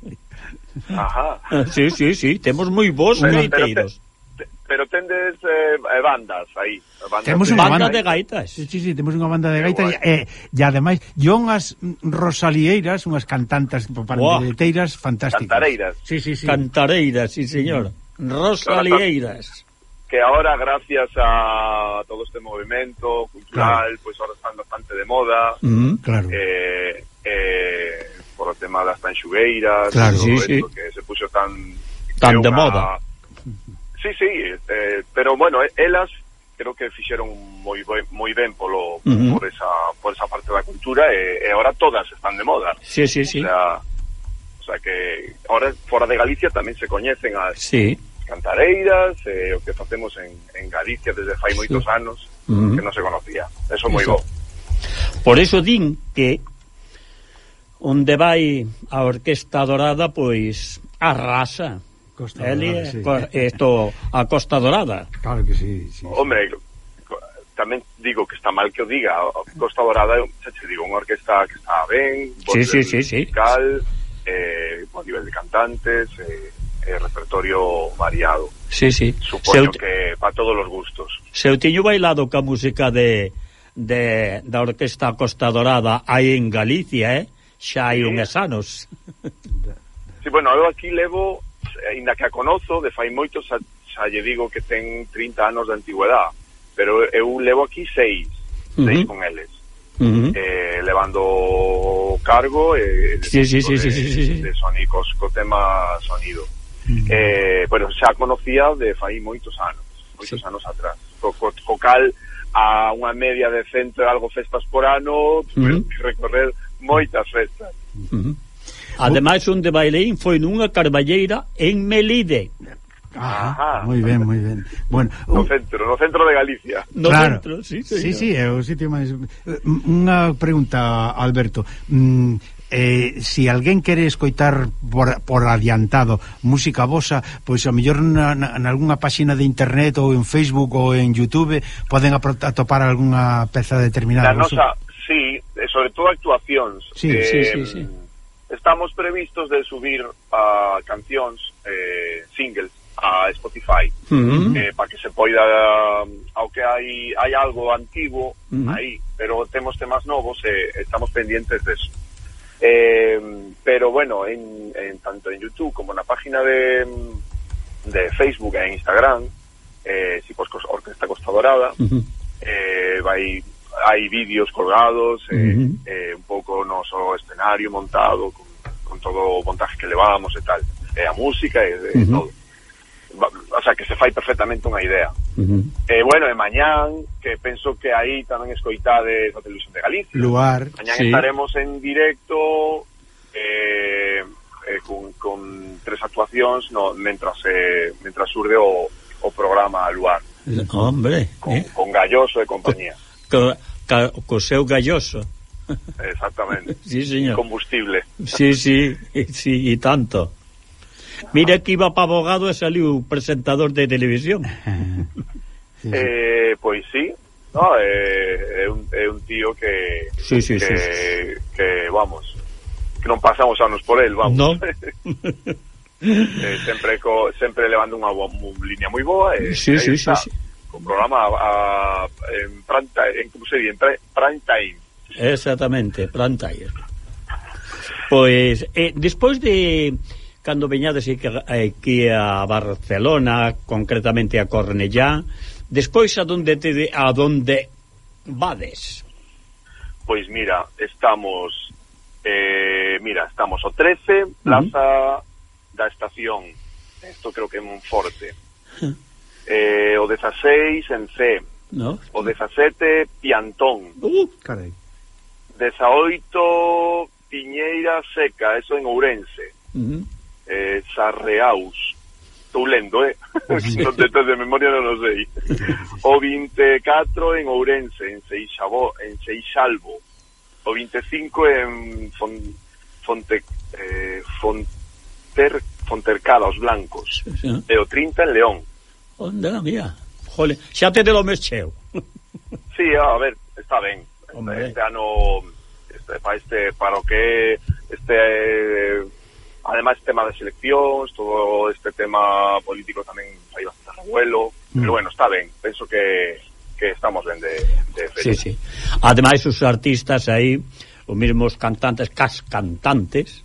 Ajá. Ah, sí, sí, sí, temos moi vos pero, gaiteiros. pero, pero tendes eh, eh bandas aí banda, temos unha banda, de gaitas. Sí, sí, sí, temos unha banda de gaitas e, e eh, ademais yon as rosalieiras, unhas cantantas pandereteiras fantásticas. Cantareiras. Sí, sí, sí. Cantareiras, sí, señor. Mm. Rosalieiras. Que ahora gracias a todo este movimento cultural, claro. pues ahora están bastante de moda. Mm, claro. Eh, eh, por o tema das tanxugueiras, claro, sí, sí. que se puxo tan tan de una... moda. Sí, sí, eh, pero bueno, elas creo que fixeron moi ben, moi ben polo uh -huh. por esa por esa parte da cultura e, e ahora todas están de moda. Sí, sí, sí. O sea, o sea que ahora fora de Galicia tamén se coñecen as Sí cantareiras, eh, o que facemos en, en Galicia desde fai sí. moitos anos uh -huh. que non se conocía. Eso, moi bo. Por iso din que onde vai a Orquesta Dorada, pois arrasa Costa Eli, Dorada, sí. esto, a Costa Dorada. Claro que sí, sí. Hombre, tamén digo que está mal que o diga, Costa Dorada, xa che digo, unha orquesta que está ben, sí, sí, sí, sí. musical, eh, a nivel de cantantes, eh, eh, repertorio variado. Sí, sí. Supoño Seu... que para todos os gustos. Seutiño bailado ca música de, de da Orquesta Costa Dorada aí en Galicia, eh? Xa hai sí. unhas anos. Sí, bueno, eu aquí levo ainda que a conozo, de fai moito xa, xa lle digo que ten 30 anos de antigüedade, pero eu levo aquí seis, uh -huh. seis con eles. Uh -huh. eh, levando cargo eh, sí, sí, sí, de, sí, sí, sí. de sonicos co tema sonido uh -huh. eh, bueno, xa conocía de fai moitos anos moitos sí. anos atrás co, co, co cal a unha media de centro algo festas por ano uh -huh. recorrer moitas festas uh -huh. Ademais, onde bailei Baileín foi nunha carballeira en Melide. Ajá, ah, moi ben, moi ben. Bueno, no centro, no centro de Galicia. No claro. centro, sí, señor. Sí, sí, é o sitio máis Unha pregunta, Alberto. Mm, eh, si alguén quere escoitar por, por adiantado música vosa, pois a mellor na, na, en algunha páxina de internet ou en Facebook ou en Youtube poden atopar algunha peza determinada. La nosa, sí, sobre todo actuacións. Sí, eh, sí, sí, sí estamos previstos de subir a uh, cancións eh, singles a Spotify uh -huh. eh, para que se poida ah, aunque hai, hai algo antigo uh -huh. aí, pero temos temas novos e eh, estamos pendientes de eso eh, pero bueno en, en tanto en Youtube como na página de, de Facebook e Instagram eh, si pois, pues, Orquesta Costa Dorada uh -huh. eh, vai hai vídeos colgados, uh -huh. eh, eh, un pouco o noso escenario montado, con, con todo o montaje que levamos e tal, eh, e a música e, e uh -huh. todo. O sea, que se fai perfectamente unha idea. Uh -huh. E eh, bueno, e mañán, que penso que aí tamén escoitades a Televisión de Galicia. Luar, mañán sí. estaremos en directo eh, eh, con, con tres actuacións no, mentras, eh, mentras surde o, o programa Luar. Hombre. Con, eh. con Galloso e compañía. Co, ca, co seu galloso. Exactamente. sí, señor. Combustible. Sí, sí, sí, e tanto. Mira que iba para abogado e saliu presentador de televisión. sí, sí. Eh, pois sí, no, eh, é, un, é un tío que sí, sí, que, sí, sí. que vamos, que non pasamos anos por el, vamos. No. eh, sempre co, sempre levando unha boa, unha línea moi boa e eh, sí, sí, está. sí, sí o programa a, a, en planta en, como se di, en pre, prime time. Exactamente, planta time. Pois, eh, despois de cando veñades aquí a Barcelona, concretamente a Cornellá, despois a donde te, a donde vades? Pois mira, estamos eh, mira, estamos o 13, plaza uh -huh. da estación. Isto creo que é un forte. Uh -huh eh, o 16 en C, no. o 17 Piantón, uh, carai. 18 Piñeira Seca, eso en Ourense, uh -huh. eh, Sarreaus, estou lendo, eh? non detas de memoria non o sei. O 24 en Ourense, en Seixabó, en Seixalvo. O 25 en Fon, Fonte, eh, Fonter, Fontercada, os Blancos. Sí, sí. E o 30 en León. Onda mía. Jole, xa te lo mes cheo. Sí, a ver, está ben. Hombre. Este ano este, para este para o que este además tema de seleccións, todo este tema político tamén hai bastante revuelo, mm. pero bueno, está ben. Penso que que estamos ben de, de fecha. Sí, sí. Ademais, os artistas aí, os mesmos cantantes, cas cantantes,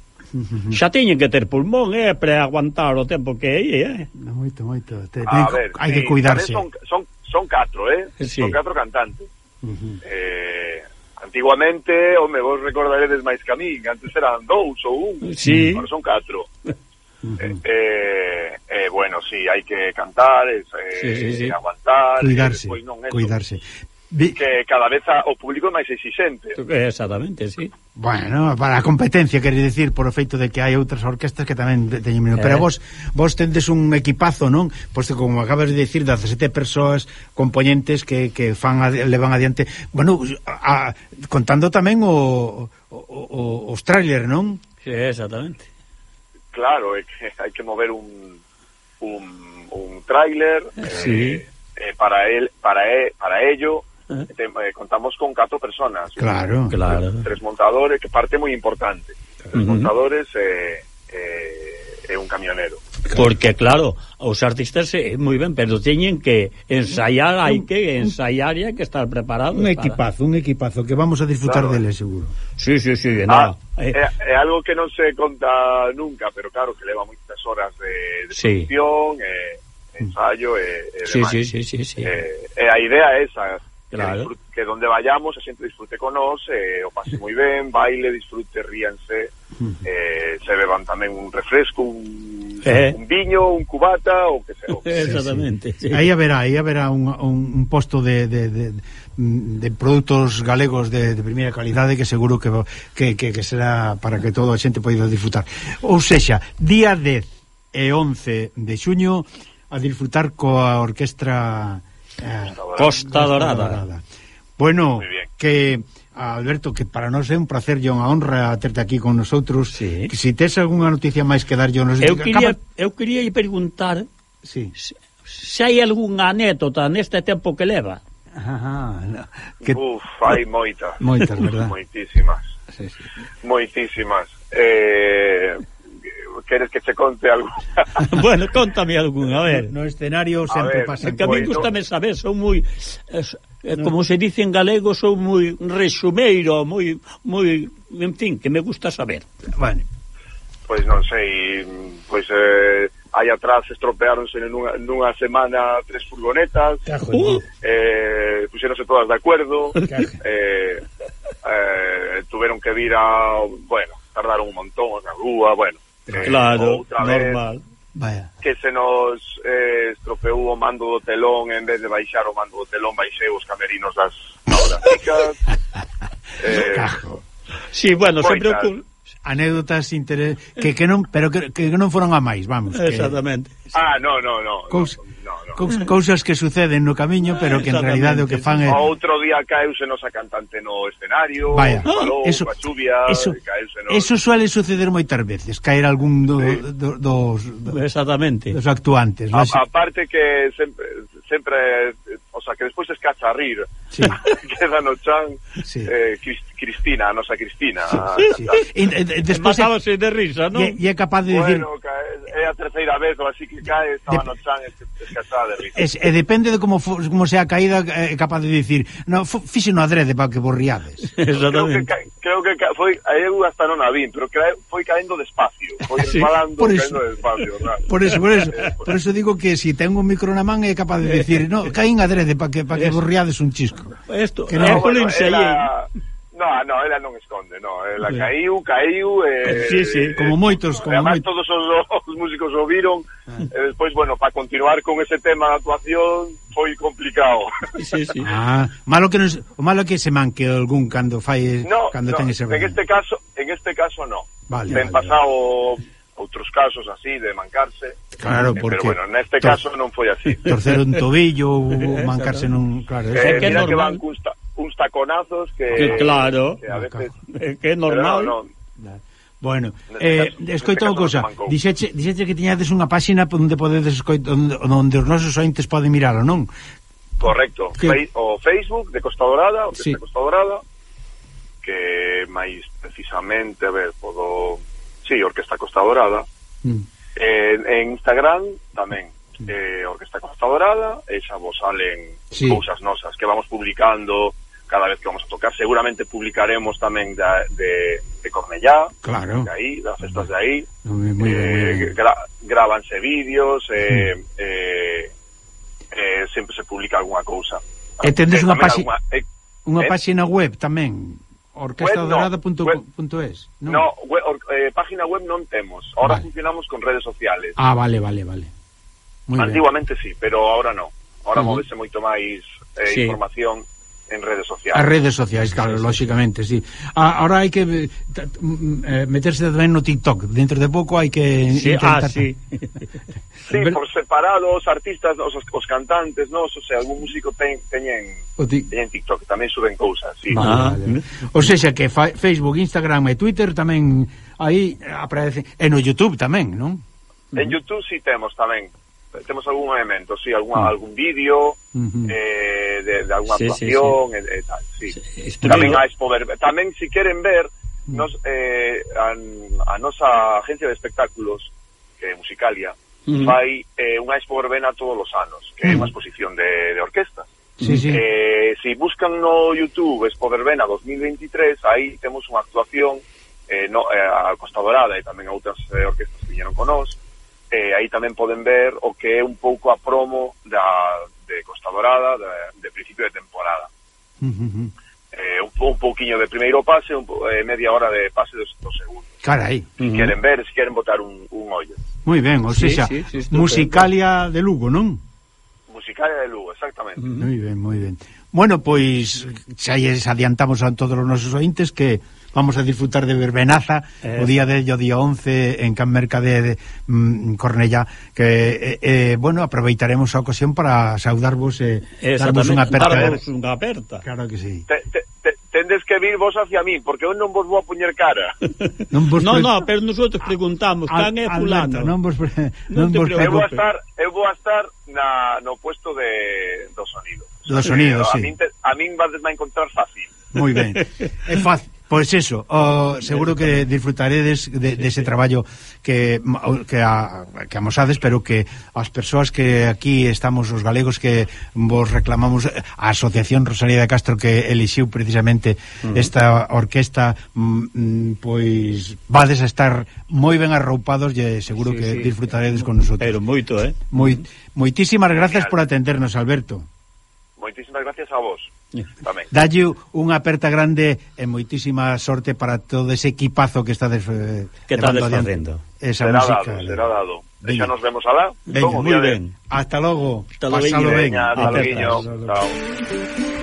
Xa teñen que ter pulmón, eh, para aguantar o tempo que hai, eh. Moito, moito. Te, a ver, hai sí, que cuidarse. Son, son, son catro, eh. eh sí. Son catro cantantes. Uh -huh. eh, antiguamente, home, vos recordaredes máis que a min, antes eran dous ou un, sí. agora son catro. Uh eh, -huh. eh, eh, bueno, sí, hai que cantar, eh, sí, sí, sí. aguantar, eh, cuidarse, eh, non, cuidarse. Vi... que cada vez a, o público máis exixente. Exactamente, sí. Bueno, para a competencia, quere dicir, por o feito de que hai outras orquestas que tamén teñen menos. Eh. Pero vos, vos tendes un equipazo, non? Pois como acabas de dicir, 17 persoas, componentes que, que fan, levan adiante... Bueno, a, contando tamén o, o, o, os trailer, non? Sí, exactamente. Claro, é que hai que mover un, un, un trailer... Sí. Eh, eh, para él para, él, para ello eh. Te, eh, contamos con catro personas. Claro, tres, claro. Tres montadores, que parte moi importante. Tres uh -huh. montadores e eh, eh, un camionero. Porque claro, os artistas eh, eh moi ben, pero teñen que ensaiar, hai que ensaiar e hai que estar preparados. Un equipazo, para... un equipazo que vamos a disfrutar claro. dele seguro. Sí, sí, sí, ah, nada. Ah, eh. é, é algo que non se conta nunca, pero claro que leva moitas horas de, de sí. producción, eh, ensayo e eh, eh, sí, sí, sí, sí, sí. Eh, eh, a idea é esa, claro. que, disfrute, que donde vayamos a xente disfrute con nós, eh, o pase moi ben, baile, disfrute, ríanse, eh, se beban tamén un refresco, un, eh. un viño, un cubata, o que sea. O que sea. Exactamente. Sí. Aí haberá, aí haberá un, un, un posto de, de, de, de produtos galegos de, de primeira calidade que seguro que, que, que, que será para que todo a xente poida disfrutar. Ou sexa, día 10 e 11 de xuño a disfrutar coa orquestra Ah, Costa, Costa Dorada. Bueno, que Alberto, que para nós é un placer e unha honra terte aquí con nosotros. Sí. Que se si tes algunha noticia máis que dar, yo nos Eu quería acaba... eu quería preguntar sí. se, se hai algunha anécdota neste tempo que leva. Ah, no. que... Uf, hai moitas. Moitas, verdad? Moitísimas. Sí, sí. Moitísimas. Eh, queres que che conte algo? bueno, contame algún, a ver. No escenario sempre pasa. Que a mí gustame saber, son moi eh, como se dice en galego, son moi resumeiro, moi moi, en fin, que me gusta saber. Vale. Pois pues non sei, pois pues, eh aí atrás estropeáronse nunha, nunha semana tres furgonetas. Uh. Eh, puxéronse todas de acuerdo. eh, eh, tuvieron que vir a, bueno, tardaron un montón na rúa, bueno eh, claro, normal Vaya. que se nos eh, estropeou o mando do telón en vez de baixar o mando do telón baixei os camerinos das chicas eh, Sí, bueno, sempre ocurre anécdotas interes que que non pero que, que non foron a máis, vamos. Exactamente. Que... Ah, no, no, no. Cous... no cousas que suceden no camiño, pero que en realidade o que fan é... Outro día caeuse nosa cantante no escenario, Vaya, falou, oh, eso, a chuvia, eso, caeuse no... Eso suele suceder moitas veces, caer algún do, sí. do, dos... Do, Exactamente. Dos actuantes. A, no? aparte que sempre, sempre... O sea, que despois escacha a rir sí. queda no chan sí. eh, Cristina, a nosa Cristina. Sí, sí. Ah, e, e, despois matábase de risa, non? E é capaz de dicir Bueno, decir... é a terceira vez ou así que cae, estaba de... no chan escasada de risa. Es, e depende de como como sea a caída é capaz de dicir, no fixe no adrede para que borriades. Exactamente. Creo que, creo que foi eu hasta non a vin, pero creo, foi caendo despacio, foi sí. por eso, caendo despacio. Claro. Por eso, por eso, eh, por eso digo que si tengo un micro na man é capaz de dicir, no, caín adrede para que para que borriades un chisco. Esto, que eh, non, bueno, ela, No, no, ela non esconde, no, ela okay. caiu, caiu eh, Sí, sí, como eh, moitos, como además, moitos. todos os, os músicos o viron. Ah. E eh, despois, bueno, para continuar con ese tema de actuación foi complicado. Sí, sí. ah, malo que nos, o malo que se manque algún cando fai no, cando no, ten ese. En este caso, en este caso no. Vale, ben vale, pasado vale. outros casos así de mancarse. Claro, porque... Pero bueno, neste caso non foi así. Torcer un tobillo, mancarse nun... Claro, eh, que, que, normal. que van cuns, ta, uns taconazos que... que claro, que a veces... É que é normal. Pero, no, no. Bueno, eh, escoita unha cousa dixeche, dixeche que tiñades unha páxina onde podedes escoitar onde, onde os nosos ointes poden miralo, non? Correcto, que... o Facebook de Costa Dorada o que sí. de Costa Dorada que máis precisamente, a ver, podo... Sí, Orquesta Costa Dorada mm Eh, en Instagram tamén. Eh, Orquesta Costa Dorada e xa vos salen sí. cousas nosas que vamos publicando cada vez que vamos a tocar. Seguramente publicaremos tamén da, de, de Cornellá claro. de aí, das festas de aí. muy, muy, eh, muy gra, grábanse vídeos eh, eh, eh, sempre se publica alguna cousa. E tendes eh, unha, páxi... eh, unha eh? páxina web tamén? Orquestadorada.es no, no. no web, or, eh, página web non temos Ahora vale. funcionamos con redes sociales Ah, vale, vale, vale Muy Antiguamente bien. sí, pero ahora no Ahora movese moito máis eh, sí. información en redes sociais. As redes sociais, claro, lógicamente, sí. A, ahora hai que eh, eh, meterse tamén no TikTok. Dentro de pouco hai que sí, ah, intentar... Ah, sí. sí, por separado os artistas, os, os cantantes, non, o sea, algún músico ten, teñen ti... teñen TikTok, tamén suben cousas, sí. Ah, vale. Mm. O sea, que fa, Facebook, Instagram e Twitter tamén aí aparecen e no YouTube tamén, non? En YouTube si sí temos tamén temos algún elemento, sí, alguna, mm. algún vídeo uh -huh. eh, de, de alguna sí, actuación sí, sí. e, e tal, sí. sí tamén a poder tamén si queren ver mm. nos eh, a, a nosa agencia de espectáculos que é Musicalia uh -huh. fai eh, unha expo verbena todos os anos, que é uh -huh. unha exposición de, de orquestas. Sí, sí. Eh, si buscan no YouTube Expo Verbena 2023, aí temos unha actuación eh, no, eh, a Costa Dorada e tamén outras eh, orquestas que viñeron con nós, eh, aí tamén poden ver o que é un pouco a promo da, de Costa Dorada de, de principio de temporada. Uh -huh. eh, un, un pouquiño de primeiro pase, un, eh, media hora de pase do, do segundo. Carai. Uh -huh. queren ver, si queren botar un, un ollo. Moi ben, ou sí, seja, sí, sí, Musicalia de Lugo, non? Musicalia de Lugo, exactamente. Uh -huh. Moi ben, moi ben. Bueno, pois xa lles adiantamos a todos os nosos ointes que vamos a disfrutar de verbenaza eh, o día de o día 11 en Can Mercade de mm, Cornella que, eh, eh, bueno, aproveitaremos a ocasión para saudarvos e eh, darvos unha aperta. Darvos unha aperta. Claro que sí. Te, te, te, tendes que vir vos hacia mí, porque eu non vos vou a puñer cara. non, vos no, pre... no, pero nosotros preguntamos, a, can é fulano? Non vos, pre... non, non vos preocupes. Eu vou a estar, eu vou a estar na, no puesto de, do sonido. Do sonido, eh, sí. A min, te, a min vades a encontrar fácil. Moi ben. É fácil. Pois pues eso, oh, seguro que disfrutaredes de, de ese traballo que que, a, que amosades, pero que as persoas que aquí estamos os galegos que vos reclamamos a Asociación Rosalía de Castro que elixiu precisamente uh -huh. esta orquesta mm, mm, pois vades a estar moi ben arroupados e seguro sí, que sí. disfrutaredes con nosotros. Pero moito, eh? Moi, moitísimas grazas por atendernos, Alberto. Moitísimas gracias a vos. Tamén. Dalle unha aperta grande e moitísima sorte para todo ese equipazo que está des, que está desfacendo. Esa será música. Dado, será dado. E xa nos vemos alá. Veña, moi ben. Hasta logo. Hasta logo. Pasalo ben. Veña, hasta logo. Chao.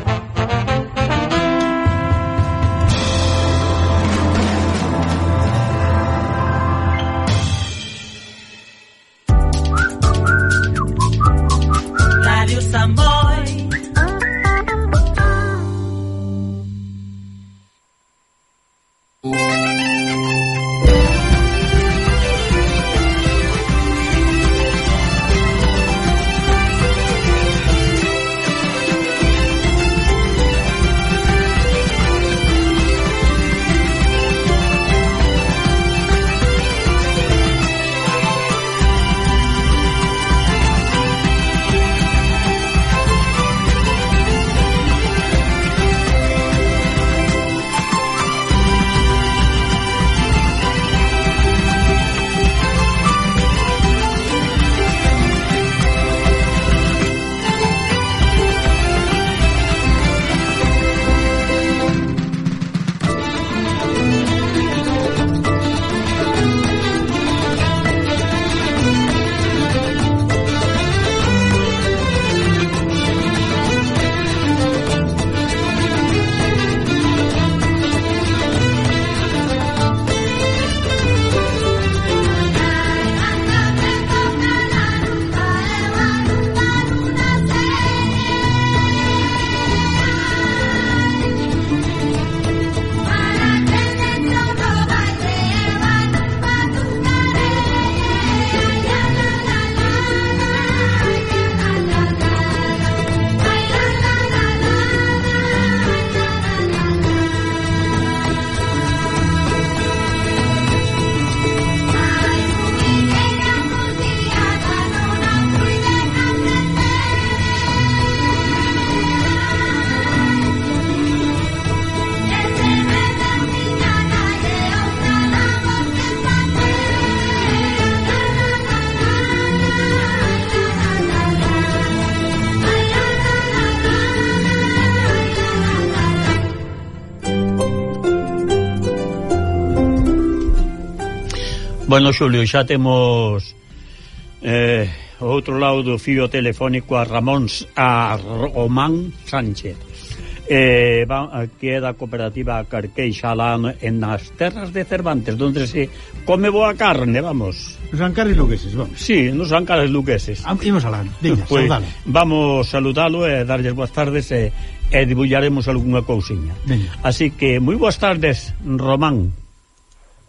Bueno, Xulio, xa temos eh, outro lado do fío telefónico a Ramón a Román Sánchez. Eh, va, que é da cooperativa Carqueixa lá en nas terras de Cervantes donde se come boa carne, vamos. Nos Ancares Luqueses, vamos. Sí, nos Ancares Luqueses Am, ah, Imos alá, diña, pois, pues, saludalo Vamos saludalo e eh, darlles boas tardes e, eh, e eh, dibullaremos algunha cousiña. Así que, moi boas tardes, Román.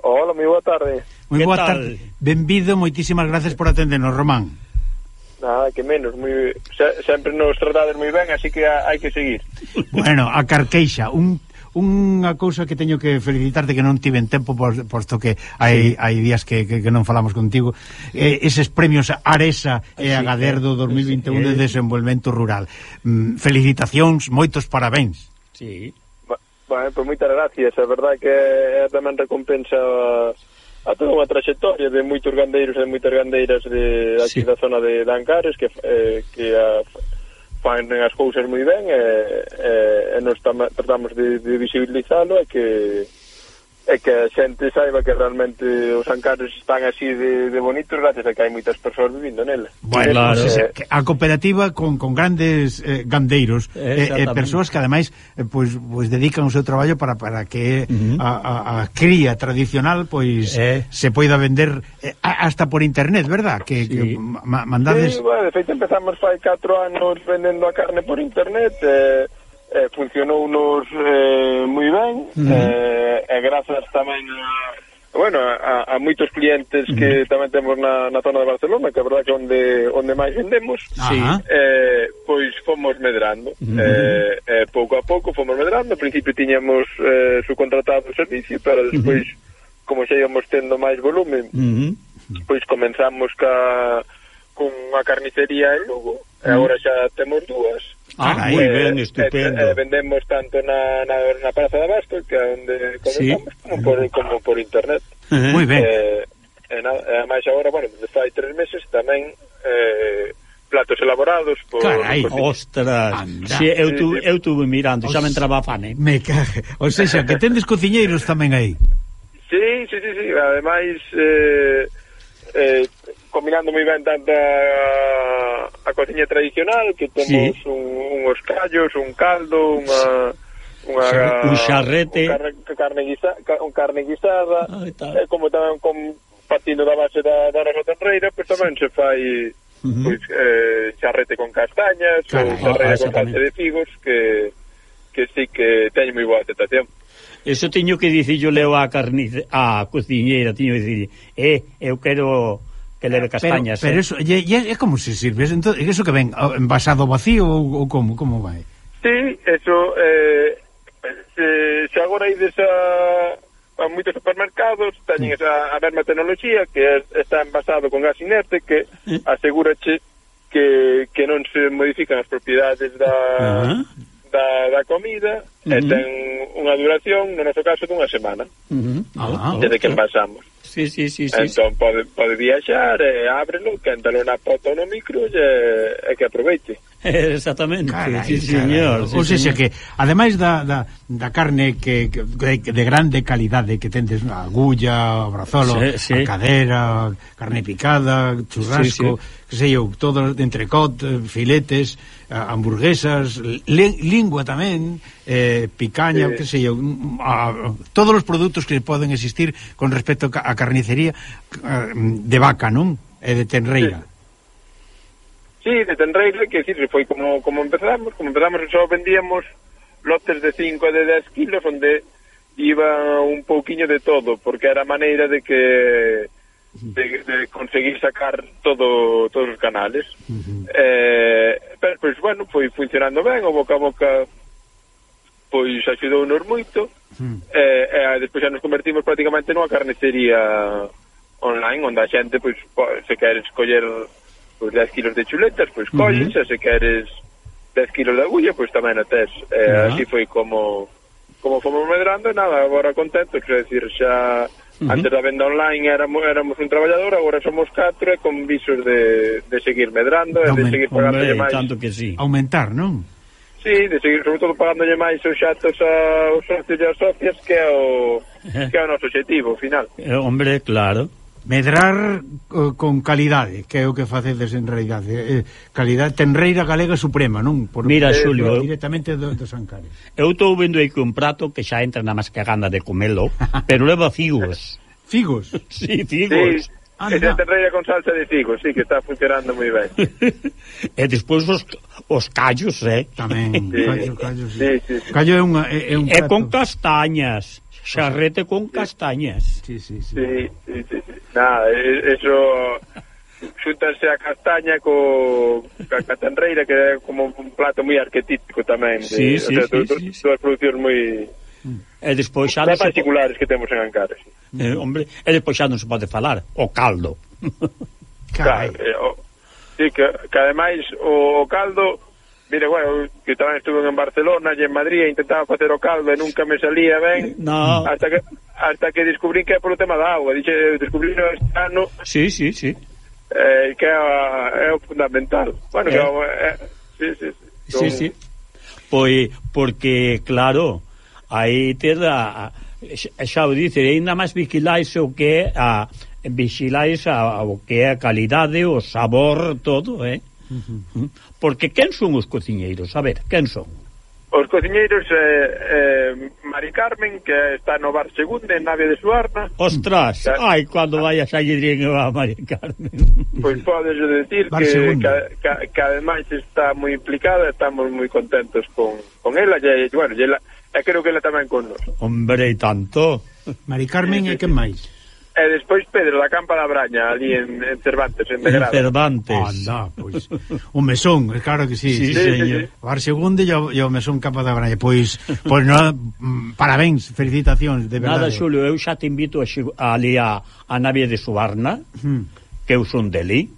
Hola, moi boa tarde. Moi boa tarde. Benvido, moitísimas gracias por atendernos, Román. Nada, que menos, moi, sempre nos tratades moi ben, así que hai que seguir. Bueno, a Carqueixa, un unha cousa que teño que felicitarte que non tiven tempo posto que hai, sí. hai días que, que, que non falamos contigo eh, eses premios Aresa e eh, Agaderdo 2021 eh, de desenvolvemento rural mm, felicitacións, moitos parabéns Sí Ba, pois moitas gracias, a verdade que é tamén recompensa a toda unha trayectoria de moitos gandeiros e moitas gandeiras de aquí sí. da zona de Dancares que, eh, que a, fan as cousas moi ben e, e, e nos tam, tratamos de, de visibilizalo e que e que a xente saiba que realmente os ancaros están así de, de bonitos gracias a que hai moitas persoas vivindo nela. Bueno, claro. pues, eh, que a cooperativa con, con grandes eh, gandeiros e eh, eh, persoas que ademais eh, pois, pois dedican o seu traballo para, para que uh -huh. a, a, a cría tradicional pois eh. se poida vender eh, hasta por internet, verdad? Que, sí. que ma, mandades... Sí, bueno, de feito empezamos fai 4 anos vendendo a carne por internet eh, eh, funcionou nos eh, moi ben uh -huh. eh, e grazas tamén a bueno, a, a moitos clientes que tamén temos na, na zona de Barcelona, que a verdade que onde, onde máis vendemos, sí. eh, pois fomos medrando. Uh -huh. eh, eh, pouco a pouco fomos medrando, ao principio tiñamos eh, subcontratado o servicio, pero despois, uh -huh. como xa íamos tendo máis volumen, uh -huh. pois comenzamos ca, con a carnicería en Lugo, e agora xa temos dúas, Ah, moi ben, estupendo. Eh, eh, vendemos tanto na, na, na Praza de Abasto, que é onde comenzamos, sí. como, por, como por internet. Uh -huh. Moi ben. Eh, e, na, e máis agora, bueno, fai tres meses tamén eh, platos elaborados por Carai, por... ostras. Anda. Si eu tu, eu tuve mirando, xa me entraba a fame. Eh. Me cague. Ou seja, que tendes cociñeiros tamén aí. Sí, sí, sí, sí. ademais eh, eh combinando moi ben tanto eh, a cociña tradicional que temos sí. un, uns callos, un caldo, unha unha un xarrete, un carne, carne guisa, un carne guisada, ah, eh, como tamén con partindo da base da, da rosa tenreira, pois pues tamén se fai uh -huh. pois, pues, eh, xarrete con castañas, claro, ou xarrete ah, con calce de figos que que sí que teño moi boa tentación. Eso teño que dicir yo leo a carnice, a cociñeira, teño que dicir, eh, eu quero que leve castañas. Pero, pero eh. eso, ye, ye, é como se sirve, entón, eso que ven envasado vacío ou, ou como, como vai? Sí, eso, eh, se, se agora ides a, a moitos supermercados, teñen esa, a mesma tecnoloxía, que é, está envasado con gas inerte, que asegúrache que, que non se modifican as propiedades da... Uh -huh da, da comida uh -huh. e ten unha duración, no noso caso, dunha semana. Uh -huh. Ah, desde que ah, envasamos. Sí, sí, sí, sí. Entón pode, pode viaxar, e eh, ábrelo, quéntalo na foto no micro e, e eh, que aproveite. Exactamente, carai, sí, señor. Carai. Sí, ou seja que, ademais da, da, da carne que, que de, de grande calidade que tendes, a agulla, o brazolo, sí, sí. a cadera, carne picada, churrasco, sí, sí. que sei eu, todo entrecot, eh, filetes hamburguesas, lingua tamén, eh, picaña, eh, que sei eu, a, todos os produtos que poden existir con respecto a carnicería eh, de vaca, non? E eh, de tenreira. Sí, de tenreira, que decir, foi como, como empezamos, como empezamos só vendíamos lotes de 5 e de 10 kilos onde iba un pouquiño de todo, porque era maneira de que de, de conseguir sacar todo todos os canales. Uh -huh. eh, pero, pois, bueno, foi funcionando ben, o boca a boca pois axudou-nos moito, uh -huh. eh, eh e despois xa nos convertimos prácticamente nunha carnicería online, onde a xente, pois, se queres coller pois, 10 kilos de chuletas, pois colles, uh -huh. se queres 10 kilos de agulla, pois tamén o tes. Eh, uh -huh. Así foi como como fomos medrando e nada, agora contento, quero decir, xa Uh -huh. Antes da venda online éramos, éramos un traballador, agora somos catro e con visos de, de seguir medrando e de seguir pagando máis. Tanto que sí. Aumentar, non? Sí, de seguir, sobre todo pagándolle máis os xatos aos socios e as socias que é o, eh. que é o noso objetivo final. Eh, hombre, claro. Medrar uh, con calidade, que é o que facedes en realidade. Eh, calidade tenreira galega suprema, non? Por, Mira, eh, Xulio, eh, directamente do, dos Ancares. Eu estou vendo aí que un prato que xa entra na mascaganda de comelo, pero leva figos. Figos? sí, figos. Sí. Esa tenreira con salsa de figos, sí, que está funcionando moi ben. e despois os, os callos, eh? Tamén, sí. callos, callo, Sí. Sí, sí, sí. Callo é, unha, é, é un prato. É con castañas. Charrete con castañas. Sí, sí, sí. sí, sí, sí. Nada, eso xúntanse a castaña co a catanreira que é como un plato moi arquetípico tamén. Sí, de, sí, o sea, sí, dos, sí, sí. Producións moi E despois xa non particulares po... que temos en Ancares. Eh, hombre, e despois xa non se pode falar o caldo. Claro, eh, o, sí, que, que ademais o, o caldo Mire, bueno, que tamén estuve en Barcelona e en Madrid e intentaba facer o caldo e nunca me salía ben no. hasta que hasta que descubrí que é polo tema da agua. Dixe, descubrí no este ano. Sí, sí, sí. Eh, que é, é o fundamental. Bueno, eh. que é, é, sí, sí, sí. Sí, sí. Pois, porque, claro, eh, aí terá, xa o dice, ainda máis vigiláis o que é a, vigiláis a, o que é a calidade, o sabor, todo, eh? Porque quen son os cociñeiros? A ver, quen son? Os cociñeiros eh, eh, Mari Carmen, que está no bar segunda en nave de Suarna. Ostras, que, ai, cando vayas a Llirín a Mari Carmen. Pois podes decir que, que, que, que ademais está moi implicada, estamos moi contentos con, con ela, e, bueno, e, la, e creo que ela tamén con nos. Hombre, e tanto. Mari Carmen e quen máis? E despois Pedro da Campa da Braña, ali en, en Cervantes, en Degrado. En Cervantes. Anda, pois. O mesón, claro que sí. Sí, sí, señor. sí, sí. O Arsegunde e o, e o mesón Campa da Braña. Pois, pois no, mm, parabéns, felicitacións, de verdade. Nada, Xulio, eu xa te invito a, ali a, a nave de Subarna, que eu son deli.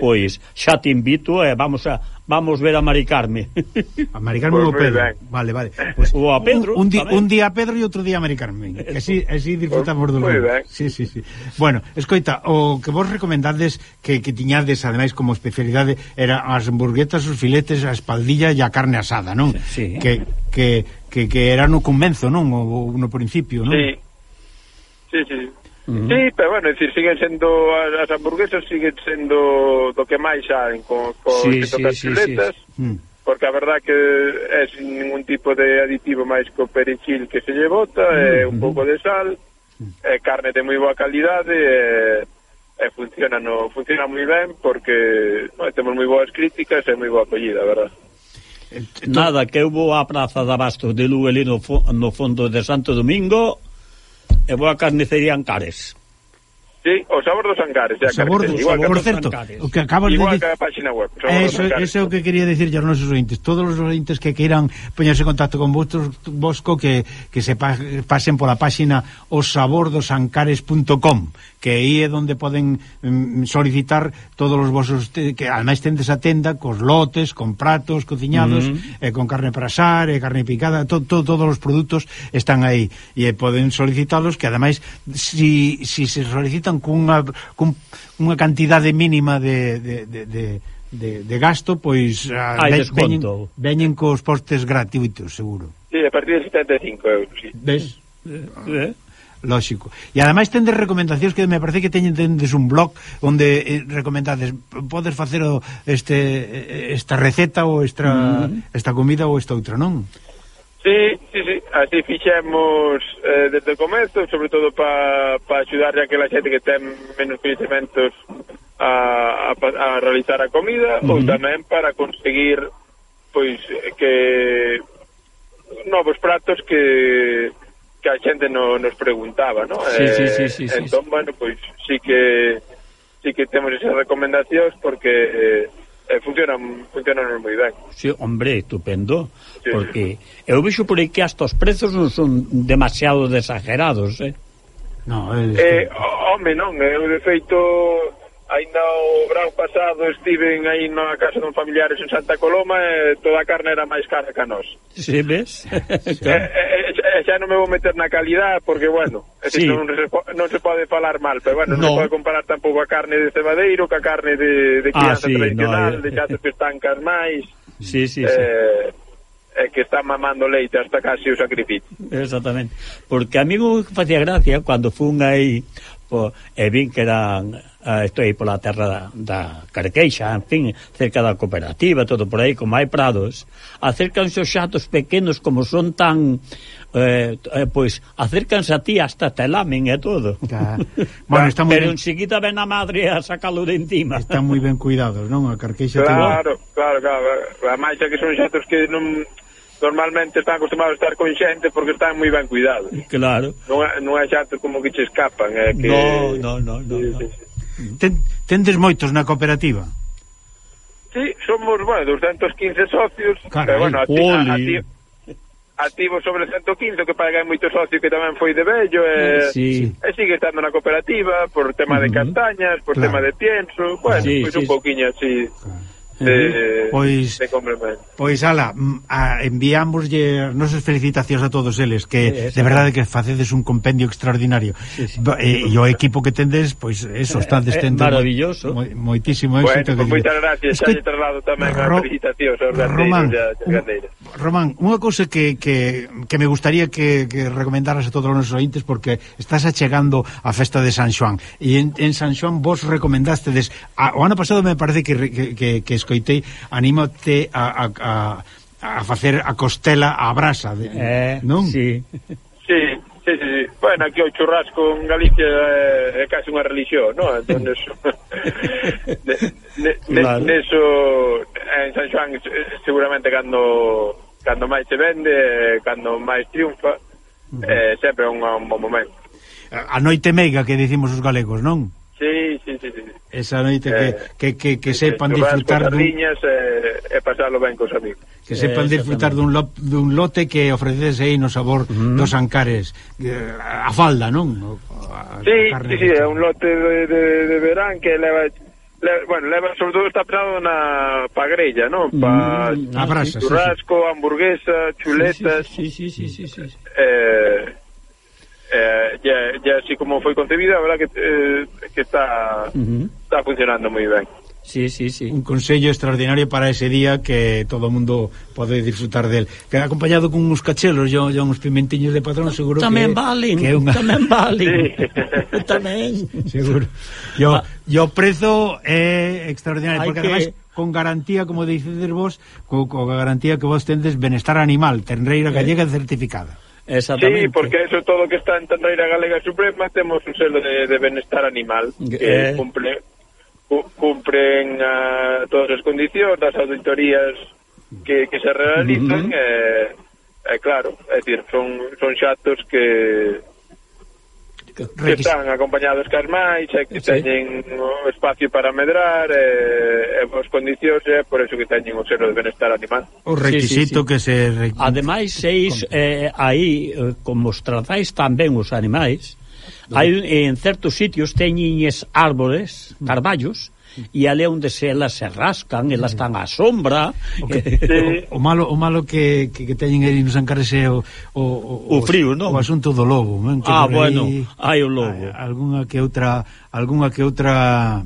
Pois, xa te invito e eh, vamos a vamos ver a Maricarme. A Maricarme pues pois o Pedro. Ben. Vale, vale. Pues, o a Pedro. Un, un, di, un día a Pedro e outro día a Maricarme, que así así pois disfrutamos do lugar. Sí, sí, sí. Bueno, escoita, o que vos recomendades que que tiñades ademais como especialidade era as hamburguetas, os filetes, a espaldilla e a carne asada, non? Sí. Que que que que era no comenzo, non? O, no principio, non? Sí. Sí, sí. -huh. Sí, pero bueno, decir, siguen sendo as hamburguesas siguen sendo do que máis saen co, co sí, sí, sí, chuletas, sí. Mm. porque a verdad que é sin ningún tipo de aditivo máis co perejil que se lle bota, uh -huh. un pouco de sal, é carne de moi boa calidade, e, eh, e funciona, no, funciona moi ben porque no, temos moi boas críticas e moi boa acollida, verdad? Nada, que eu vou á Praza da abasto de Lugo ali no, no fondo de Santo Domingo e vou a carnicería Ancares. Sí, o sabor dos Ancares, xa, sabor do, igual sabor, que certo, Ancares. o que acabas igual de que a página web. Eh, eso, eso é o que quería decir aos nosos ointes, todos os ointes que queiran poñerse en contacto con vosotros, Bosco que, que se pasen pola página osabordosancares.com, que aí é onde poden mm, solicitar todos os vosos que ademais tendes a tenda cos lotes, con pratos cociñados, mm. eh, con carne para asar, eh, carne picada, to, to, todos os produtos están aí e eh, poden solicitalos que ademais si, si se solicitan cunha cun, unha cantidade mínima de, de, de, de de, de gasto, pois Hai veñen, veñen cos postes gratuitos, seguro. Sí, a partir de 75 euros, sí. Ves? Eh? eh lógico. E ademais tendes recomendacións que me parece que teñen tendes un blog onde eh, recomendades podes facer o, este eh, esta receta ou esta mm. esta comida ou esta outra, non? Sí, sí, sí, así fixemos eh, desde o comezo, sobre todo para pa axudar a aquela xente que ten menos conhecimentos a, a, a realizar a comida ou mm-hmm. tamén para conseguir pois eh, que novos pratos que que a xente no, nos preguntaba, ¿no? Sí, eh, sí, sí, sí, entón, sí. bueno, pois sí que sí que temos esas recomendacións porque eh, eh, funcionan, funcionan moi ben. Sí, hombre, estupendo, sí, porque sí. eu vexo por aí que hasta os prezos non son demasiado exagerados, eh? No, é eh, home, non, eu de feito Ainda o verão pasado estiven aí na casa dos familiares en Santa Coloma e toda a carne era máis cara que a nós. Si, sí, ves? claro. e, e, xa non me vou meter na calidad porque, bueno, sí. non, se, non se pode falar mal, pero bueno, no. non se pode comparar tampouco a carne de cebadeiro que a carne de, de ah, crianza ah, sí, tradicional, no, de xatos que estancas máis. Sí, sí, eh, sí é que está mamando leite hasta casi o sacrificio. Exactamente. Porque a mí me facía gracia cando fun aí po, e eh, vin que eran uh, eh, estou aí pola terra da, da Carqueixa, en fin, cerca da cooperativa, todo por aí, como hai prados, acércanse os xatos pequenos como son tan eh, eh, pois acércanse a ti hasta te lamen e todo. Bueno, está Pero ben... enseguida ven a madre a sacalo de encima. Están moi ben cuidados, non? A Carqueixa Claro, claro, claro. Ademais, é que son xatos que non normalmente están acostumados a estar con xente porque están moi ben cuidados. Claro. Non, é, non é xato como que che escapan. É que... No, no, no, no, no. Ten, tendes moitos na cooperativa? Sí, somos, bueno, 215 socios. Carai, bueno, a ti, a, ti, activo sobre 115 que paga moito socio que tamén foi de bello e, sí. e sigue estando na cooperativa por tema de castañas, por claro. tema de pienso bueno, sí, pois sí, un poquinho así claro de, eh, pois, de complemento. Pois, ala, a, enviámoslle as nosas felicitacións a todos eles, que sí, de verdade que facedes un compendio extraordinario. Sí, sí. E, eh, e o equipo que tendes, pois, eso, está tendo... Eh, eh maravilloso. Moi, moitísimo éxito. Bueno, pues, moitas gracias, xa lle traslado tamén Ro, as felicitacións aos Román, ya, un, Román, unha cousa que, que, que me gustaría que, que recomendaras a todos os nosos ointes, porque estás achegando a festa de San Xoán, e en, en San Xoán vos recomendastedes, a, o ano pasado me parece que, que, que, que escoitei, anímate a, a, a, a facer a costela a brasa, de, eh, non? Sí. sí. Sí, sí, sí. Bueno, aquí o churrasco en Galicia é, é casi unha religión, non? Entón, eso... ne, ne, claro. Neso, en San Joan, seguramente, cando, cando máis se vende, cando máis triunfa, Uh -huh. eh, sempre é un, un bom momento. A noite meiga que dicimos os galegos, non? Sí, sí, Esa noite eh, que, que, que, eh, que sepan disfrutar dun... Niñas, eh, e pasalo ben cos amigos. Que sepan eh, disfrutar dun, lo, dun lote que ofrecedes aí no sabor dos ancares. Eh, a falda, non? O, a sí, a sí, sí, é un lote de, de, de verán que leva le, bueno, leva sobre todo está pensado na pagrella, non? Pa mm, a brasa, churrasco, sí, sí. hamburguesa, chuletas. Sí, sí, sí, sí, sí, sí, sí. Eh, eh, ya, ya así como foi concebida, a verdad que eh, que está uh -huh está funcionando moi ben. Sí, sí, sí. Un consello extraordinario para ese día que todo o mundo pode disfrutar del. Que acompañado con uns cachelos e uns pimentiños de patrón, seguro tamén que... Valen, que una... Tamén valen, sí. tamén Seguro. Yo, ah. yo prezo é eh, extraordinario, Hay porque que... además con garantía, como dicedes vos, co, co garantía que vos tendes benestar animal, tenreira eh. gallega eh. certificada. Sí, porque eso todo que está en Tenreira Galega Suprema temos un selo de, de benestar animal que eh. cumple cumpren a, todas as condicións das auditorías que, que se realizan uh eh, -huh. e, eh, claro, é dicir, son, son xatos que que están acompañados cas máis e eh, que sí. teñen o espacio para medrar eh, e, e as condicións e por iso que teñen o selo de benestar animal. O requisito sí, sí, sí. que se... Ademais, seis eh, aí, como os tratáis tamén os animais, Hai, en certos sitios teñiñes árbores, mm. carballos, e ali onde se elas se rascan, elas mm. están á sombra. O, que, o, o malo o malo que, que, que teñen aí nos Ancares o, o, o, o frío, non? O asunto do lobo, non? Que ah, bueno, hai o lobo. Hai, algunha que outra, algunha que outra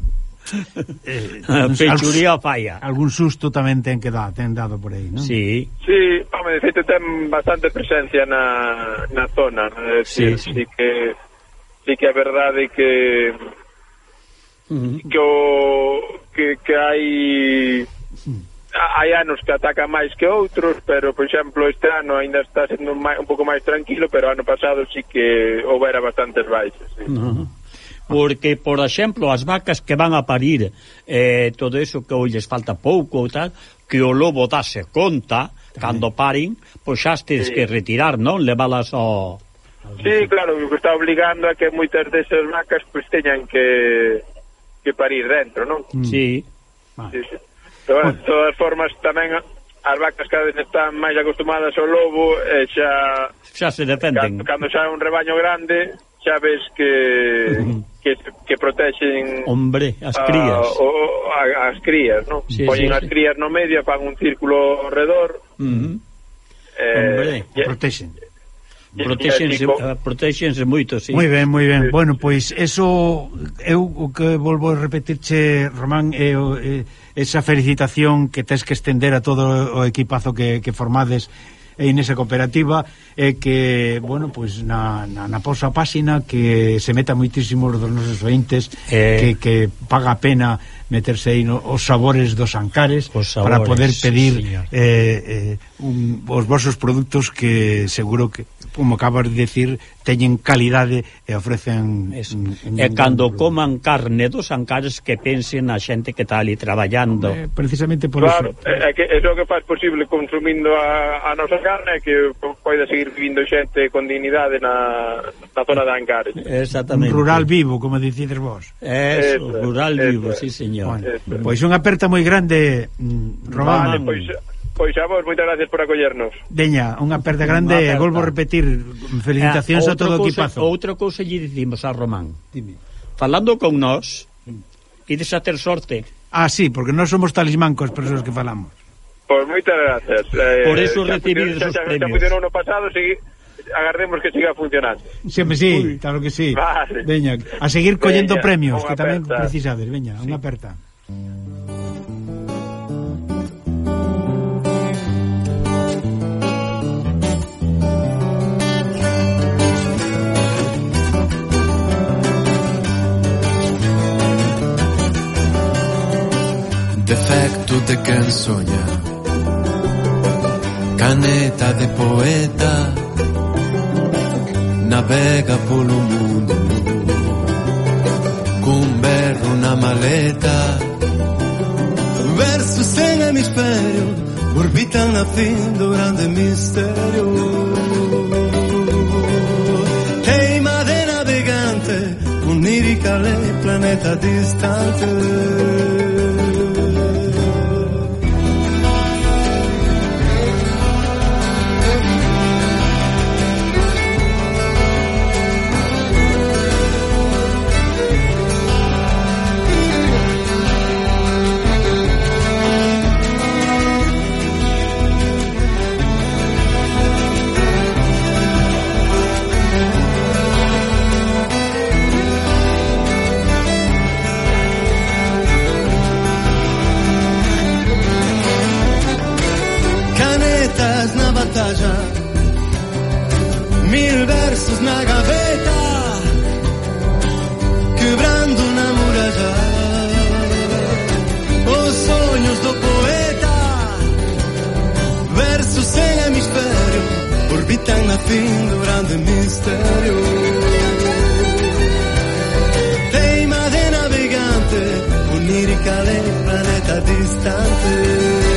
Eh, Pechuría falla Algún susto tamén ten que dar Ten dado por aí, non? Sí, sí home, de feito ten bastante presencia na, na zona eh, sí, decir, sí. Que sí que a verdade que que o que, que hai hai anos que ataca máis que outros, pero por exemplo este ano aínda está sendo máis, un pouco máis tranquilo, pero ano pasado sí que houbera bastantes baixas. Sí. Uh -huh. Porque, por exemplo, as vacas que van a parir eh, todo eso que hoy falta pouco ou tal, que o lobo dase conta cando parin, pois xa tens sí. que retirar, non? Levalas ao Sí, claro, o que está obligando é que moitas desas vacas pois teñan que que parir dentro, non? Mm. Ah. Sí. sí, sí. Pero, bueno, de todas formas tamén as vacas cada vez están máis acostumadas ao lobo e xa xa se defenden. Cando, cando xa é un rebaño grande, xa ves que que, que protexen Hombre, as crías. A, o, a, as crías, non? Sí, Poñen sí, as sí. crías no medio, fan un círculo ao redor. Uh -huh. eh, Hombre, protexen Protéxense, protéxense ah, moito, sí. Moi ben, moi ben. Bueno, pois eso eu o que volvo a repetirche, Román, é eh, esa felicitación que tes que estender a todo o equipazo que, que formades en esa cooperativa é que, bueno, pois na, na, na posa páxina que se meta moitísimos dos nosos ointes eh... que, que paga a pena meterse aí no, os sabores dos ancares os sabores, para poder pedir sí, eh, eh, un, os vosos produtos que seguro que como acabas de decir, teñen calidade e ofrecen... Eso. Un, un, e cando un... coman carne dos ancares que pensen a xente que está ali traballando. Eh, precisamente por claro, eso. Claro, é, que, é o que faz posible consumindo a, a nosa carne que poida seguir vivindo xente con dignidade na, na zona de ancares. Exactamente. Un rural vivo, como dicides vos. Eso, eso rural eso, vivo, eso. sí, señor. Bueno. Pois unha aperta moi grande, mm, Román. Vale, pois Pois a vos, moitas gracias por acollernos. Deña, unha perda grande, e volvo volvo repetir, felicitacións eh, a todo o equipazo. Outra cousa lle dicimos a Román. Dime. Falando con nós, ides a ter sorte. Ah, sí, porque non somos talismancos persoas que falamos. Pois moitas gracias. Eh, por eso recibidos os premios. Xa funcionou no pasado, segui, agardemos que siga funcionando. Sempre sí, Uy. claro que sí. Vale. Veña, a seguir collendo veña, premios, que tamén precisades, veña, sí. unha aperta. defecto de quen soña Caneta de poeta Navega polo mundo. Cun berro na maleta Versos sen hemisferio Orbitan a fin do grande misterio. Teima de navegante Con lirica lei planeta distante. estás na batalha, mil versos na gaveta, quebrando na muralha. Os sonhos do poeta, versos sem hemisfério, orbitam na fim do grande mistério. Teima de navegante, onírica de planeta distante.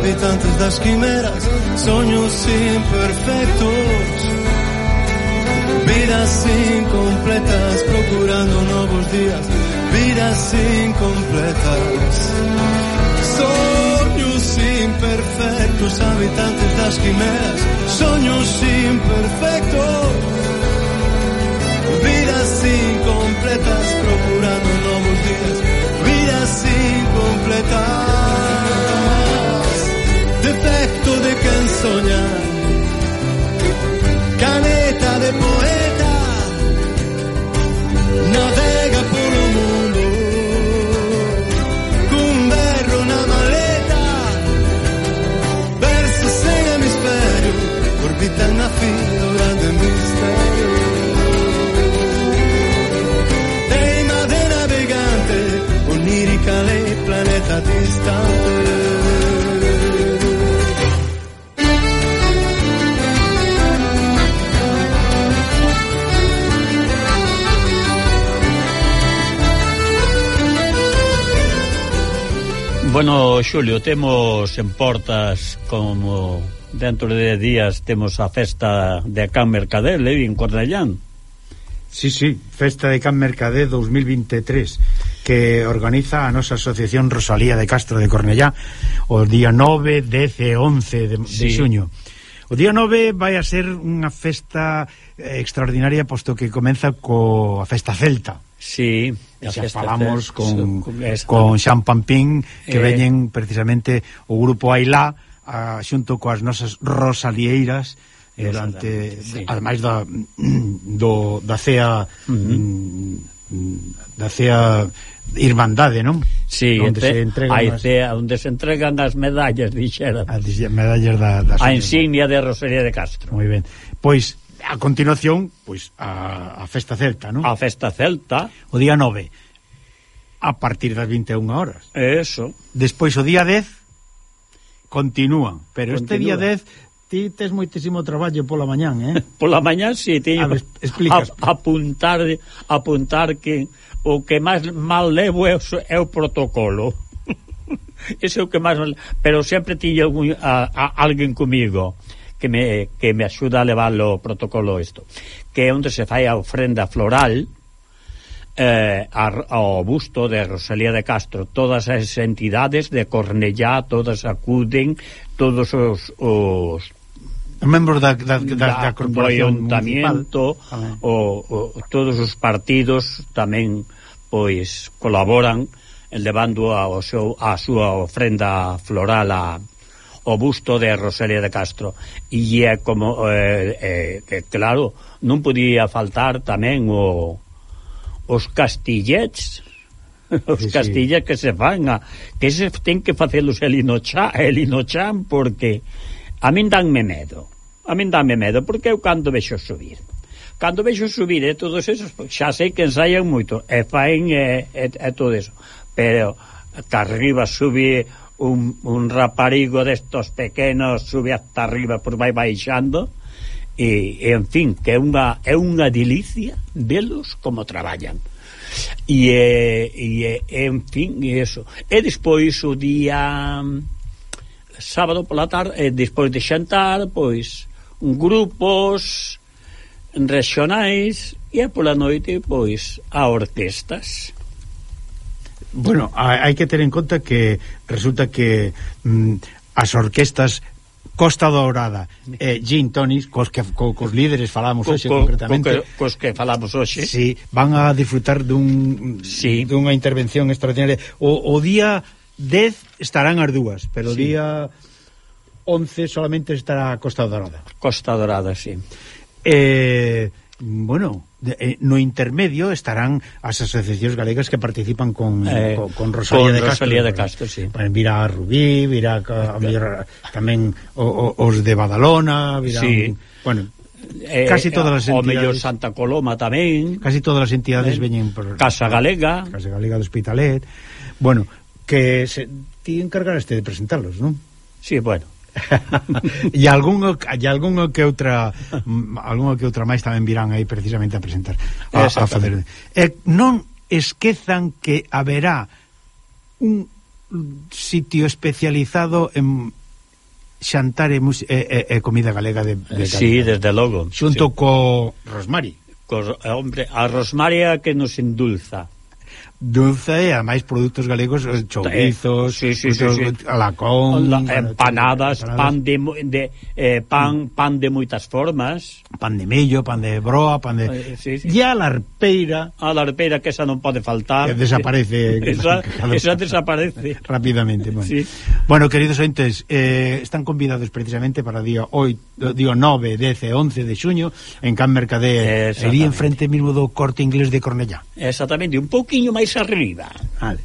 Habitantes das quimeras, sonhos imperfectos. Vidas incompletas, procurando novos días, vidas incompletas. Sonhos imperfectos, habitantes das quimeras, sonhos imperfectos. Vidas incompletas, procurando novos días, vidas incompletas. canto de canzone caneta de poeta, navega por un mundo, con berro una maleta, verso sei hemisferio, orbita una figura de misterio. Tema de navegante, onirica le planeta distante. Bueno, Xulio, temos en portas como dentro de días temos a festa de Can Mercader, levi eh, en Cornellán. Sí, sí, Festa de Can Mercader 2023 que organiza a nosa asociación Rosalía de Castro de Cornellá o día 9, 10 e 11 de, sí. de xuño. O día 9 vai a ser unha festa eh, extraordinaria posto que comeza coa festa celta. Sí, xa falamos con, con Xan eh, Pampín que eh, veñen precisamente o grupo Ailá a, xunto coas nosas Rosalieiras eh, durante sí. ademais da do, da CEA uh -huh. Mm, da CEA Irmandade, non? Sí, onde se entregan hai as... CEA onde se entregan as medallas, dixera. As medallas da, da A insignia de Rosalía de Castro. Moi ben. Pois a continuación, pois, a, a Festa Celta, non? A Festa Celta. O día 9, a partir das 21 horas. Eso. Despois, o día 10, continúan. Pero Continúa. este día 10 ti tes moitísimo traballo pola mañán, eh? Pola mañán si sí, teño. A ver, explicas. A, apuntar, apuntar que o que máis mal levo é, é o protocolo. Ese é o que máis pero sempre tiño algún, a, a, alguén comigo que me, que me axuda a levar o protocolo isto, que é onde se fai a ofrenda floral eh, ao busto de Rosalía de Castro. Todas as entidades de Cornellá, todas acuden, todos os... os membros da, da, da, da corporación do ayuntamiento o, o, todos os partidos tamén pois colaboran levando a, o seu, a súa ofrenda floral a, o busto de Rosalía de Castro e é como eh, eh, claro, non podía faltar tamén o os castillets os sí, castillets sí. que se fan a, que se ten que facelos el inochan, el inochan porque a min danme medo a min danme medo porque eu cando vexo subir cando vexo subir e todos esos, xa sei que ensaian moito, e faen e, e, e todo eso. Pero que arriba sube un, un raparigo destos pequenos sube hasta arriba por vai baixando e, en fin, que é unha é unha delicia velos como traballan. E, e en fin, e eso. E despois o día mm, sábado pola tarde e despois de xantar pois grupos regionais e pola noite pois a orquestas. Bueno, hai que ter en conta que resulta que mm, as orquestas Costa Dourada, eh, Gin Tonis, cos que co, cos líderes falamos co, hoxe co, concretamente. Co, que, cos que falamos hoxe. Si, van a disfrutar dun sí. dunha intervención extraordinaria. O, o día 10 estarán as dúas, pero sí. o día 11 solamente estará Costa Dourada. Costa Dourada, si. Sí. Eh, bueno, de, eh, no intermedio estarán as asociacións galegas que participan con, eh, con, con Rosalía con de Castro. Rosalía de Castro, sí. Eh, virá a Rubí, virá a, virá, tamén o, o, os de Badalona, virá... Sí. Bueno, eh, casi eh, todas as entidades... O mellor Santa Coloma tamén. Casi todas as entidades eh, veñen por... Casa Galega. Casa Galega do Hospitalet. Bueno, que se, ti encargaraste de presentalos, non? Sí, bueno e algún e algún que outra mm, algún que outra máis tamén virán aí precisamente a presentar a, a fazer. E non esquezan que haberá un sitio especializado en xantar e, e, e comida galega de, de Sí, galega. desde logo. Xunto sí. co Rosmari. Co, hombre, a Rosmaria que nos indulza dulce e a máis produtos galegos eh, chourizos, sí, sí, sí, sí. alacón, La, eh, empanadas, empanadas, pan de, de eh, pan pan de moitas formas, pan de mello, pan de broa, pan de eh, sí, sí. e a larpeira, a larpeira que esa non pode faltar. Que desaparece, esa, esa desaparece rapidamente, bueno. Sí. Bueno, queridos ointes, eh, están convidados precisamente para día 8, día 9, 10 e 11 de xuño en Can Mercader, ali enfrente mismo do Corte Inglés de Cornellá. Exactamente, un pouquiño máis máis arriba. Vale.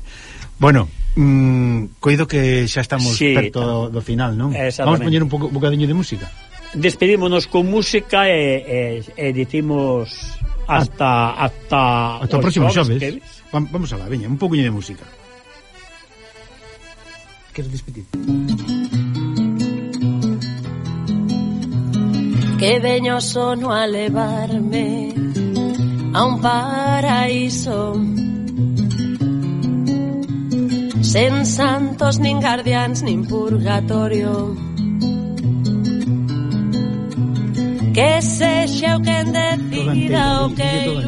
Bueno, mm, coido que xa estamos sí, perto do final, non? Vamos poñer un pouco bocadiño de música. Despedímonos con música e, e, e dicimos hasta hasta hasta o próximo xoves. Que... Vamos a la, veña, un pouquiño de música. Quero despedir. Que veño sono a levarme a un paraíso sen santos nin guardians nin purgatorio. Que sexa o quen decida o que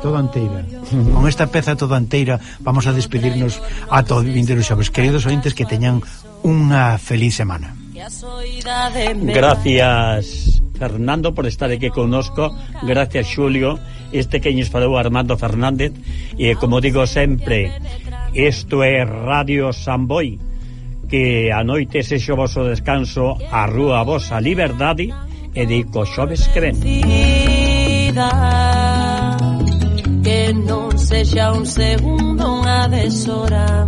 toda anteira, toda. Con esta peza toda anteira, vamos a despedirnos a todo vindeiro xaves queridos ointes que teñan unha feliz semana. Gracias Fernando por estar aquí connosco. Gracias Xulio. Este que nos falou Armando Fernández. E como digo sempre Isto é Radio Samboy Que a noite sexo vosso descanso A rúa vosa liberdade E dico xoves que ven Que non sexa un segundo unha deshora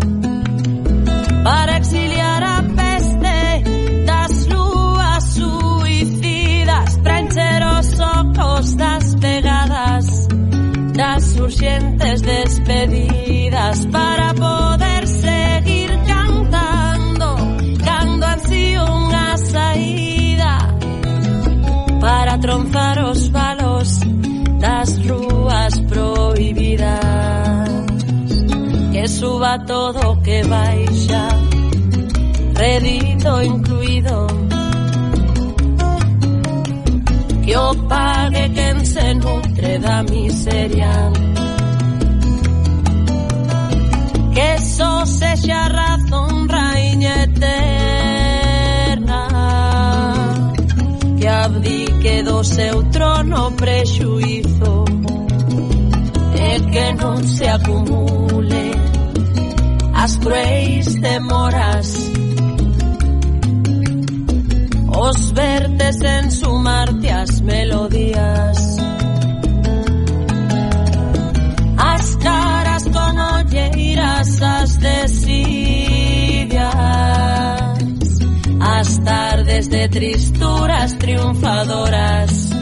Para exiliar a peste Das lúas suicidas Para encher os ocos das pegadas Das urxentes despedidas Para que suba todo que baixa Redito incluído Que o pague quen se nutre da miseria. Que só sexa razón raíña eterna. Que abdique do seu trono prexuizo que non se acumule. As cruéis demoras os vertes en sumarte as melodías. As caras con olleiras as desidias. As tardes de tristuras triunfadoras